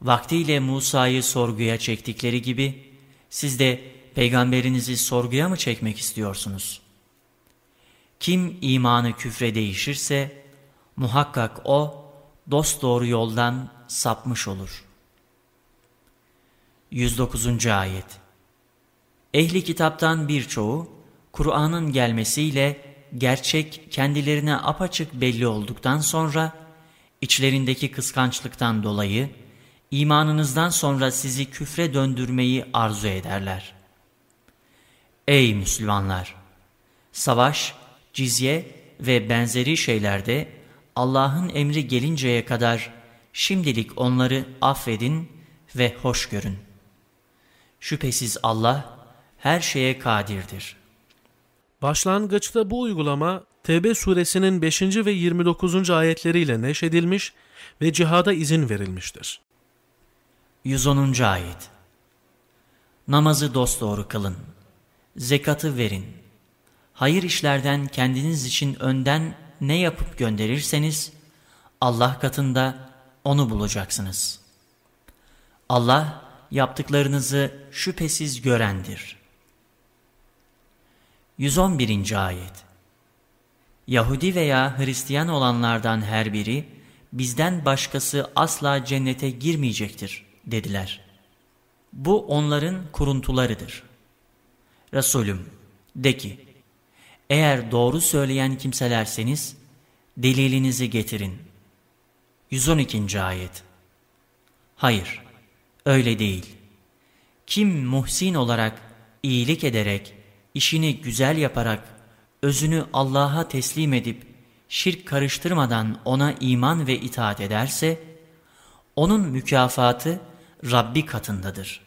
Speaker 2: Vaktiyle Musa'yı sorguya çektikleri gibi siz de peygamberinizi sorguya mı çekmek istiyorsunuz? Kim imanı küfre değişirse muhakkak o dosdoğru yoldan sapmış olur. 109. Ayet Ehli kitaptan birçoğu Kur'an'ın gelmesiyle gerçek kendilerine apaçık belli olduktan sonra içlerindeki kıskançlıktan dolayı imanınızdan sonra sizi küfre döndürmeyi arzu ederler. Ey Müslümanlar! Savaş, cizye ve benzeri şeylerde Allah'ın emri gelinceye kadar şimdilik onları affedin ve hoş görün. Şüphesiz Allah her şeye kadirdir.
Speaker 1: Başlangıçta bu uygulama Tevbe suresinin 5. ve 29. ayetleriyle neşedilmiş ve cihada izin verilmiştir.
Speaker 2: 110. Ayet Namazı dosdoğru kılın, zekatı verin, hayır işlerden kendiniz için önden ne yapıp gönderirseniz, Allah katında onu bulacaksınız. Allah yaptıklarınızı şüphesiz görendir. 111. Ayet Yahudi veya Hristiyan olanlardan her biri, bizden başkası asla cennete girmeyecektir dediler. Bu onların kuruntularıdır. Resulüm, de ki, eğer doğru söyleyen kimselerseniz, delilinizi getirin. 112. Ayet Hayır, öyle değil. Kim muhsin olarak, iyilik ederek, işini güzel yaparak, özünü Allah'a teslim edip, şirk karıştırmadan ona iman ve itaat ederse, onun mükafatı Rabbi katındadır.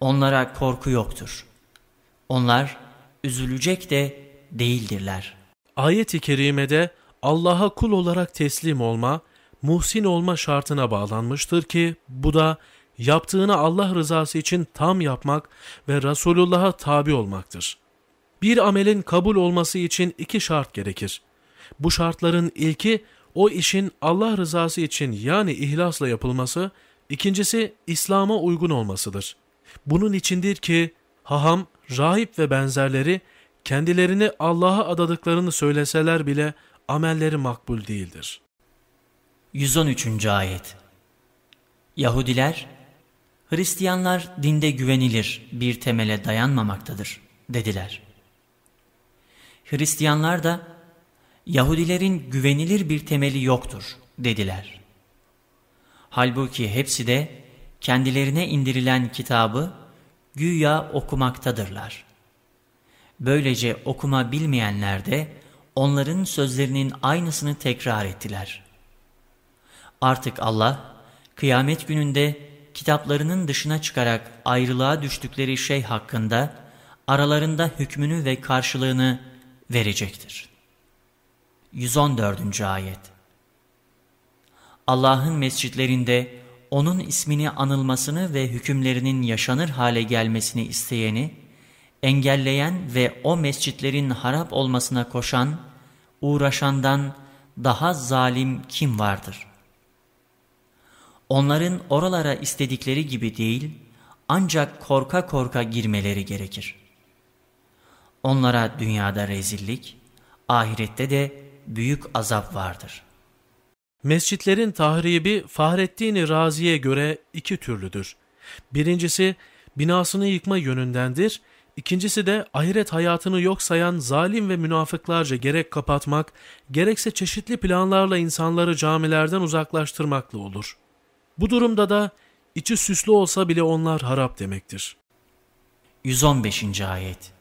Speaker 2: Onlara korku yoktur. Onlar üzülecek de değildirler.
Speaker 1: Ayet-i kerimede Allah'a kul olarak teslim olma, muhsin olma şartına bağlanmıştır ki bu da yaptığını Allah rızası için tam yapmak ve Resulullah'a tabi olmaktır. Bir amelin kabul olması için iki şart gerekir. Bu şartların ilki o işin Allah rızası için yani ihlasla yapılması, ikincisi İslam'a uygun olmasıdır. Bunun içindir ki haham, rahip ve benzerleri kendilerini Allah'a adadıklarını söyleseler bile amelleri makbul değildir.
Speaker 2: 113. Ayet Yahudiler, Hristiyanlar dinde güvenilir bir temele dayanmamaktadır dediler. Hristiyanlar da Yahudilerin güvenilir bir temeli yoktur dediler. Halbuki hepsi de kendilerine indirilen kitabı güya okumaktadırlar. Böylece okuma bilmeyenler de onların sözlerinin aynısını tekrar ettiler. Artık Allah, kıyamet gününde kitaplarının dışına çıkarak ayrılığa düştükleri şey hakkında aralarında hükmünü ve karşılığını verecektir. 114. Ayet Allah'ın mescitlerinde O'nun ismini anılmasını ve hükümlerinin yaşanır hale gelmesini isteyeni, engelleyen ve o mescitlerin harap olmasına koşan, uğraşandan daha zalim kim vardır? Onların oralara istedikleri gibi değil, ancak korka korka girmeleri gerekir. Onlara dünyada rezillik, ahirette de büyük azap vardır.
Speaker 1: Mescitlerin tahribi Fahrettin Razi'ye göre iki türlüdür. Birincisi binasını yıkma yönündendir, İkincisi de ahiret hayatını yok sayan zalim ve münafıklarca gerek kapatmak, gerekse çeşitli planlarla insanları camilerden uzaklaştırmakla olur. Bu durumda da içi süslü olsa bile onlar harap demektir.
Speaker 2: 115. Ayet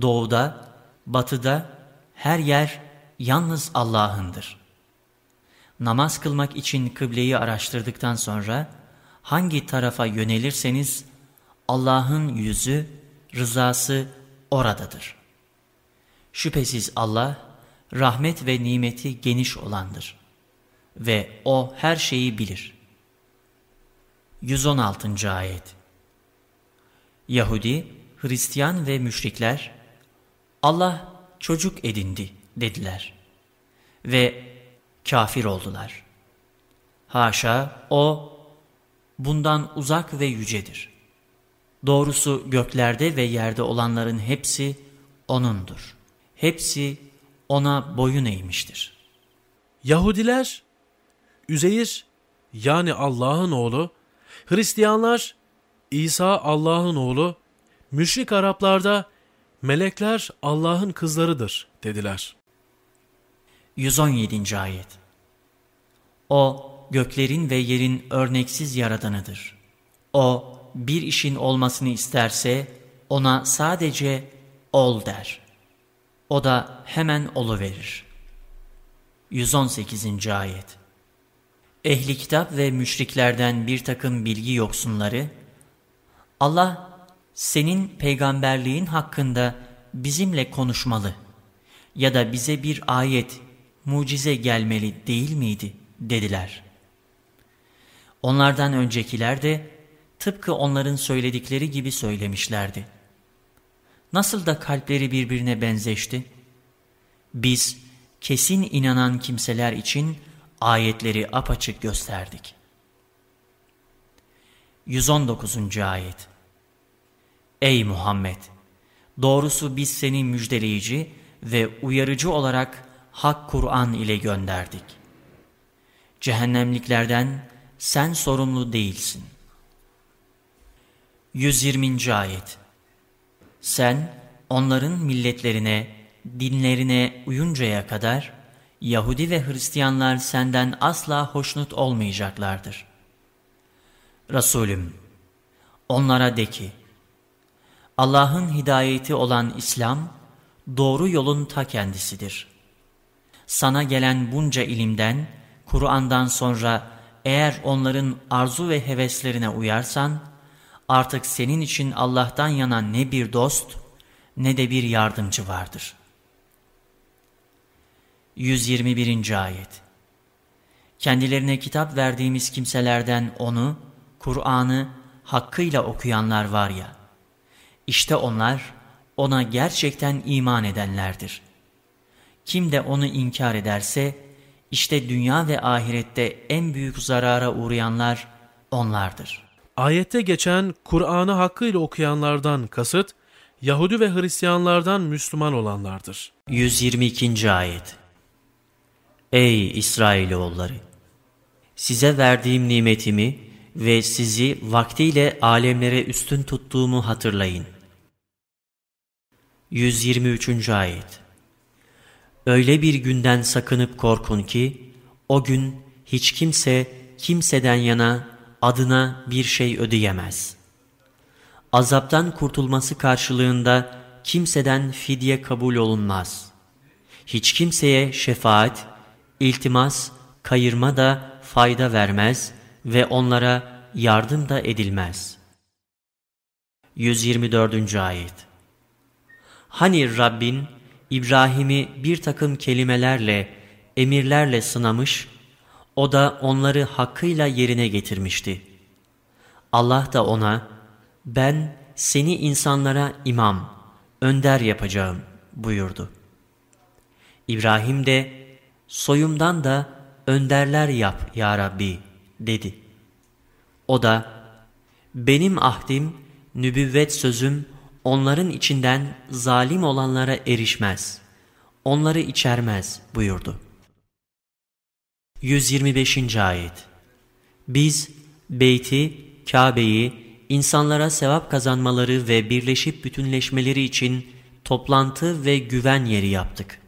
Speaker 2: Doğuda, batıda, her yer yalnız Allah'ındır. Namaz kılmak için kıbleyi araştırdıktan sonra hangi tarafa yönelirseniz Allah'ın yüzü, rızası oradadır. Şüphesiz Allah rahmet ve nimeti geniş olandır ve O her şeyi bilir. 116. Ayet Yahudi, Hristiyan ve müşrikler Allah çocuk edindi dediler ve kafir oldular. Haşa o bundan uzak ve yücedir. Doğrusu göklerde ve yerde olanların hepsi O'nundur. Hepsi O'na boyun eğmiştir.
Speaker 1: Yahudiler, Üzeyir yani Allah'ın oğlu, Hristiyanlar, İsa Allah'ın oğlu, müşrik Araplarda melekler Allah'ın kızlarıdır dediler.
Speaker 2: 117. Ayet O göklerin ve yerin örneksiz yaradanıdır. O bir işin olmasını isterse ona sadece ol der. O da hemen olu verir. 118. Ayet Ehli kitap ve müşriklerden bir takım bilgi yoksunları, Allah senin peygamberliğin hakkında bizimle konuşmalı ya da bize bir ayet, mucize gelmeli değil miydi dediler. Onlardan öncekiler de tıpkı onların söyledikleri gibi söylemişlerdi. Nasıl da kalpleri birbirine benzeşti? Biz kesin inanan kimseler için ayetleri apaçık gösterdik. 119. Ayet Ey Muhammed! Doğrusu biz seni müjdeleyici ve uyarıcı olarak Hak Kur'an ile gönderdik. Cehennemliklerden sen sorumlu değilsin. 120. Ayet Sen onların milletlerine, dinlerine uyuncaya kadar Yahudi ve Hristiyanlar senden asla hoşnut olmayacaklardır. Resulüm, onlara de ki, Allah'ın hidayeti olan İslam, doğru yolun ta kendisidir. Sana gelen bunca ilimden, Kur'an'dan sonra eğer onların arzu ve heveslerine uyarsan, artık senin için Allah'tan yana ne bir dost ne de bir yardımcı vardır. 121. Ayet Kendilerine kitap verdiğimiz kimselerden onu, Kur'an'ı hakkıyla okuyanlar var ya, işte onlar ona gerçekten iman edenlerdir. Kim de onu inkar ederse, işte dünya ve ahirette en büyük zarara uğrayanlar onlardır.
Speaker 1: Ayette geçen Kur'an'ı hakkıyla okuyanlardan kasıt, Yahudi ve Hristiyanlardan Müslüman olanlardır.
Speaker 2: 122. Ayet Ey İsrailoğulları! Size verdiğim nimetimi ve sizi vaktiyle alemlere üstün tuttuğumu hatırlayın. 123. Ayet Öyle bir günden sakınıp korkun ki, o gün hiç kimse kimseden yana adına bir şey ödeyemez. Azaptan kurtulması karşılığında kimseden fidye kabul olunmaz. Hiç kimseye şefaat, iltimas, kayırma da fayda vermez ve onlara yardım da edilmez. 124. Ayet Hani Rabbin İbrahim'i bir takım kelimelerle, emirlerle sınamış, o da onları hakkıyla yerine getirmişti. Allah da ona, ben seni insanlara imam, önder yapacağım buyurdu. İbrahim de, soyumdan da önderler yap ya Rabbi dedi. O da, benim ahdim, nübüvvet sözüm, onların içinden zalim olanlara erişmez, onları içermez buyurdu. 125. Ayet Biz beyti, Kabe'yi insanlara sevap kazanmaları ve birleşip bütünleşmeleri için toplantı ve güven yeri yaptık.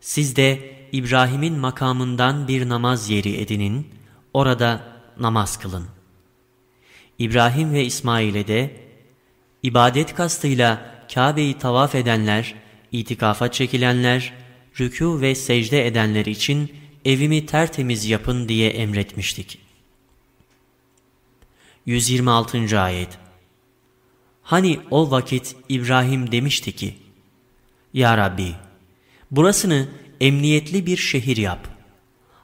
Speaker 2: Siz de İbrahim'in makamından bir namaz yeri edinin, orada namaz kılın. İbrahim ve İsmail'e de İbadet kastıyla Kabe'yi tavaf edenler, itikafa çekilenler, rükû ve secde edenler için evimi tertemiz yapın diye emretmiştik. 126. Ayet Hani o vakit İbrahim demişti ki, Ya Rabbi, burasını emniyetli bir şehir yap.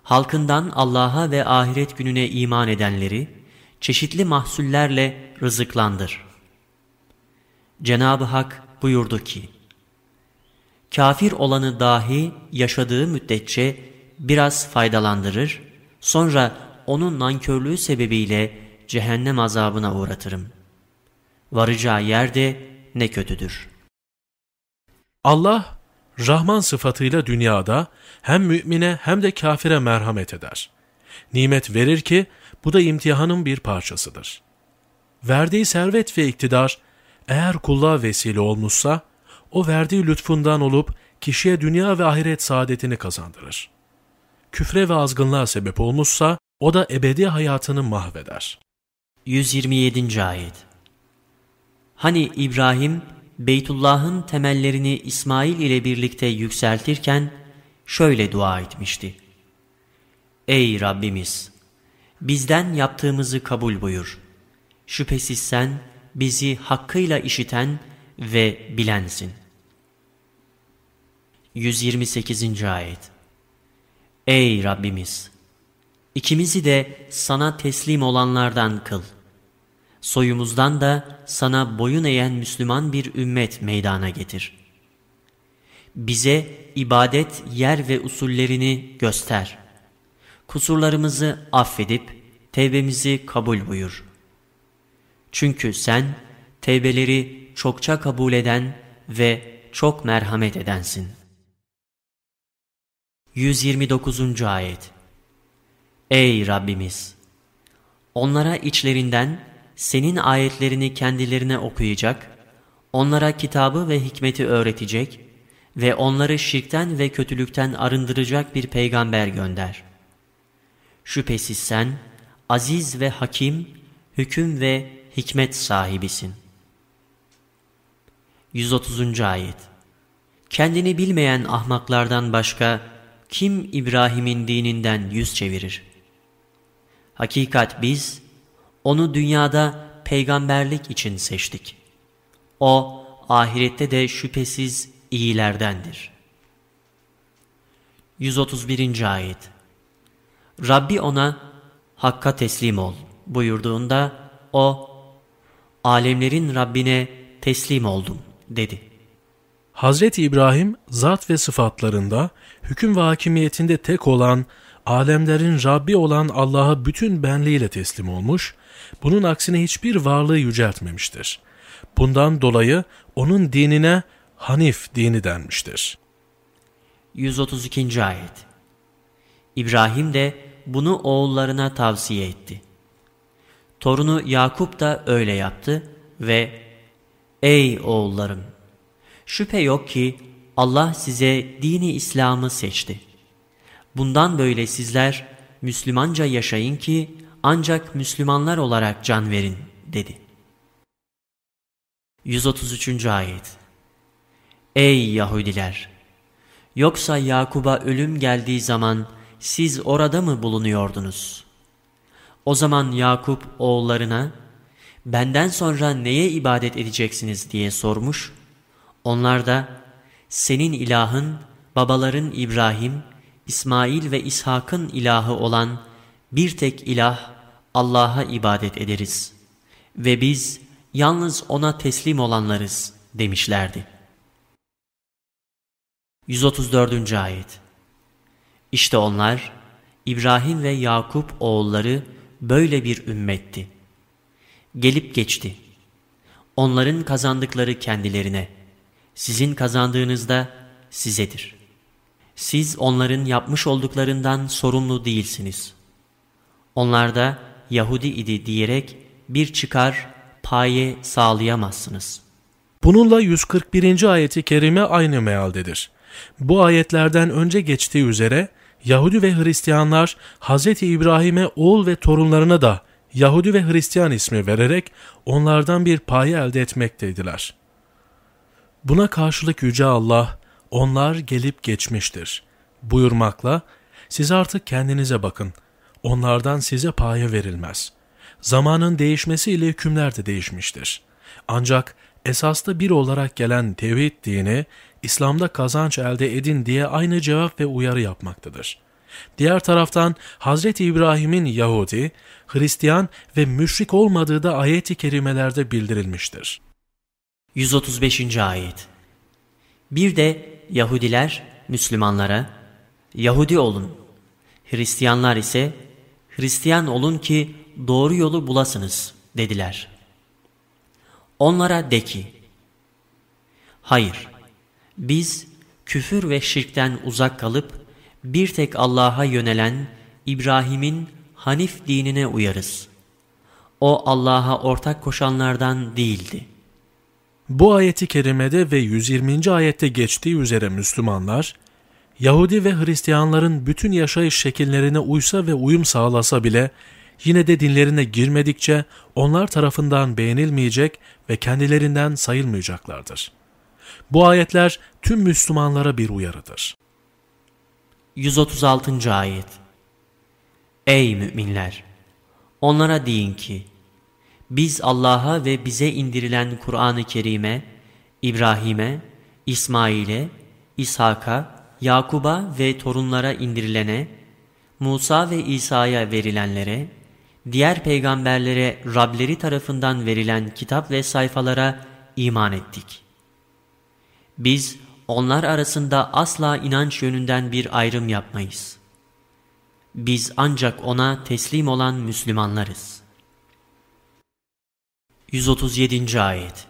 Speaker 2: Halkından Allah'a ve ahiret gününe iman edenleri, çeşitli mahsullerle rızıklandır. Cenab-ı Hak buyurdu ki, Kafir olanı dahi yaşadığı müddetçe biraz faydalandırır, sonra onun nankörlüğü sebebiyle cehennem azabına uğratırım. Varacağı yerde ne kötüdür.
Speaker 1: Allah, Rahman sıfatıyla dünyada hem mümine hem de kafire merhamet eder. Nimet verir ki bu da imtihanın bir parçasıdır. Verdiği servet ve iktidar eğer kulluğa vesile olmuşsa, o verdiği lütfundan olup kişiye dünya ve ahiret saadetini kazandırır. Küfre ve azgınlığa sebep olmuşsa, o da ebedi hayatını mahveder.
Speaker 2: 127. Ayet Hani İbrahim, Beytullah'ın temellerini İsmail ile birlikte yükseltirken, şöyle dua etmişti. Ey Rabbimiz! Bizden yaptığımızı kabul buyur. Şüphesiz sen, bizi hakkıyla işiten ve bilensin. 128. Ayet Ey Rabbimiz! İkimizi de sana teslim olanlardan kıl. Soyumuzdan da sana boyun eğen Müslüman bir ümmet meydana getir. Bize ibadet yer ve usullerini göster. Kusurlarımızı affedip tevbemizi kabul buyur. Çünkü sen tevbeleri çokça kabul eden ve çok merhamet edensin. 129. Ayet Ey Rabbimiz! Onlara içlerinden senin ayetlerini kendilerine okuyacak, onlara kitabı ve hikmeti öğretecek ve onları şirkten ve kötülükten arındıracak bir peygamber gönder. Şüphesiz sen, aziz ve hakim, hüküm ve hikmet sahibisin. 130. Ayet Kendini bilmeyen ahmaklardan başka kim İbrahim'in dininden yüz çevirir? Hakikat biz onu dünyada peygamberlik için seçtik. O ahirette de şüphesiz iyilerdendir. 131. Ayet Rabbi ona Hakka teslim ol buyurduğunda o alemlerin Rabbine teslim oldum dedi.
Speaker 1: Hazreti İbrahim zat ve sıfatlarında, hüküm ve hakimiyetinde tek olan, alemlerin Rabbi olan Allah'a bütün benliğiyle teslim olmuş, bunun aksine hiçbir varlığı yüceltmemiştir. Bundan dolayı onun dinine Hanif dini denmiştir.
Speaker 2: 132. Ayet İbrahim de bunu oğullarına tavsiye etti. Torunu Yakup da öyle yaptı ve Ey oğullarım! Şüphe yok ki Allah size dini İslam'ı seçti. Bundan böyle sizler Müslümanca yaşayın ki ancak Müslümanlar olarak can verin dedi. 133. Ayet Ey Yahudiler! Yoksa Yakub'a ölüm geldiği zaman siz orada mı bulunuyordunuz? O zaman Yakup oğullarına, benden sonra neye ibadet edeceksiniz diye sormuş. Onlar da, senin ilahın, babaların İbrahim, İsmail ve İshak'ın ilahı olan bir tek ilah Allah'a ibadet ederiz. Ve biz yalnız O'na teslim olanlarız demişlerdi. 134. Ayet İşte onlar, İbrahim ve Yakup oğulları böyle bir ümmetti. Gelip geçti. Onların kazandıkları kendilerine, sizin kazandığınız da sizedir. Siz onların yapmış olduklarından sorumlu değilsiniz. Onlar da Yahudi idi diyerek bir çıkar, paye sağlayamazsınız.
Speaker 1: Bununla 141. ayeti kerime aynı mealdedir. Bu ayetlerden önce geçtiği üzere Yahudi ve Hristiyanlar Hz. İbrahim'e oğul ve torunlarına da Yahudi ve Hristiyan ismi vererek onlardan bir payı elde etmekteydiler. Buna karşılık Yüce Allah, onlar gelip geçmiştir. Buyurmakla, siz artık kendinize bakın, onlardan size paya verilmez. Zamanın değişmesiyle hükümler de değişmiştir. Ancak esaslı bir olarak gelen tevhid dini, İslam'da kazanç elde edin diye aynı cevap ve uyarı yapmaktadır. Diğer taraftan Hazreti İbrahim'in Yahudi, Hristiyan ve müşrik olmadığı da ayet-i kerimelerde bildirilmiştir.
Speaker 2: 135. Ayet Bir de Yahudiler Müslümanlara, Yahudi olun, Hristiyanlar ise Hristiyan olun ki doğru yolu bulasınız dediler. Onlara de ki, hayır, biz küfür ve şirkten uzak kalıp bir tek Allah'a yönelen İbrahim'in Hanif dinine uyarız. O Allah'a ortak koşanlardan değildi.
Speaker 1: Bu ayeti kerimede ve 120. ayette geçtiği üzere Müslümanlar, Yahudi ve Hristiyanların bütün yaşayış şekillerine uysa ve uyum sağlasa bile, yine de dinlerine girmedikçe onlar tarafından beğenilmeyecek ve kendilerinden sayılmayacaklardır. Bu ayetler tüm Müslümanlara bir uyarıdır.
Speaker 2: 136. Ayet Ey müminler! Onlara deyin ki, biz Allah'a ve bize indirilen Kur'an-ı Kerim'e, İbrahim'e, İsmail'e, İshak'a, Yakub'a ve torunlara indirilene, Musa ve İsa'ya verilenlere, diğer peygamberlere Rableri tarafından verilen kitap ve sayfalara iman ettik. Biz onlar arasında asla inanç yönünden bir ayrım yapmayız. Biz ancak ona teslim olan Müslümanlarız. 137. Ayet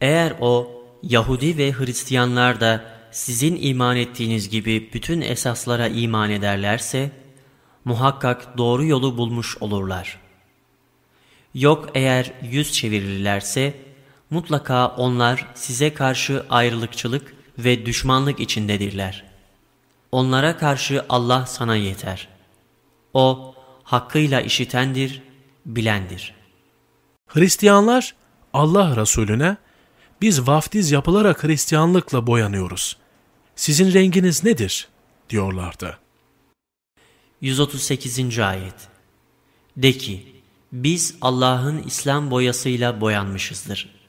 Speaker 2: Eğer o Yahudi ve Hristiyanlar da sizin iman ettiğiniz gibi bütün esaslara iman ederlerse, muhakkak doğru yolu bulmuş olurlar. Yok eğer yüz çevirirlerse, mutlaka onlar size karşı ayrılıkçılık ve düşmanlık içindedirler. Onlara karşı Allah sana yeter. O, hakkıyla işitendir, bilendir.''
Speaker 1: Hristiyanlar Allah Resulüne biz vaftiz yapılarak Hristiyanlıkla boyanıyoruz. Sizin renginiz nedir? diyorlardı.
Speaker 2: 138. Ayet De ki, biz Allah'ın İslam boyasıyla boyanmışızdır.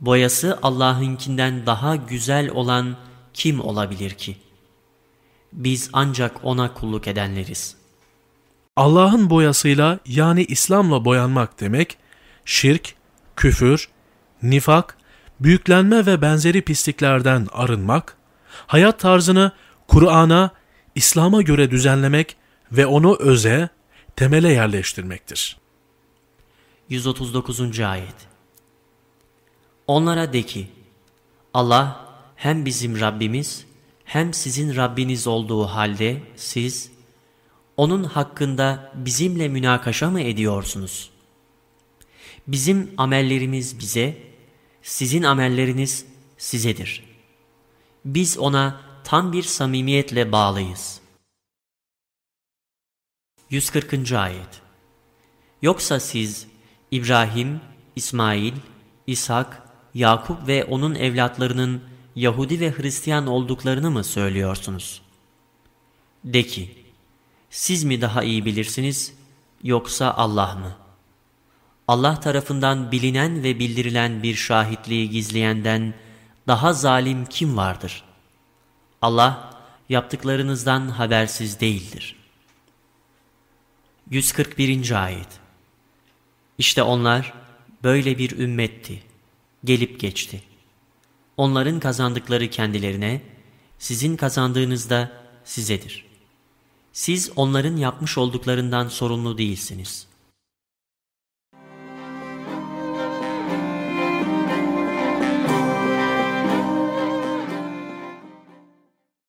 Speaker 2: Boyası Allah'ınkinden daha güzel olan kim olabilir ki? Biz ancak O'na kulluk edenleriz.
Speaker 1: Allah'ın boyasıyla yani İslam'la boyanmak demek, şirk, küfür, nifak, büyüklenme ve benzeri pisliklerden arınmak, hayat tarzını Kur'an'a, İslam'a göre düzenlemek ve onu öze, temele yerleştirmektir.
Speaker 2: 139. Ayet Onlara de ki, Allah hem bizim Rabbimiz hem sizin Rabbiniz olduğu halde siz, onun hakkında bizimle münakaşa mı ediyorsunuz? Bizim amellerimiz bize, sizin amelleriniz sizedir. Biz ona tam bir samimiyetle bağlıyız. 140. Ayet Yoksa siz İbrahim, İsmail, İshak, Yakup ve onun evlatlarının Yahudi ve Hristiyan olduklarını mı söylüyorsunuz? De ki, siz mi daha iyi bilirsiniz yoksa Allah mı? Allah tarafından bilinen ve bildirilen bir şahitliği gizleyenden daha zalim kim vardır? Allah yaptıklarınızdan habersiz değildir. 141. Ayet İşte onlar böyle bir ümmetti, gelip geçti. Onların kazandıkları kendilerine, sizin kazandığınız da sizedir. Siz onların yapmış olduklarından sorumlu değilsiniz.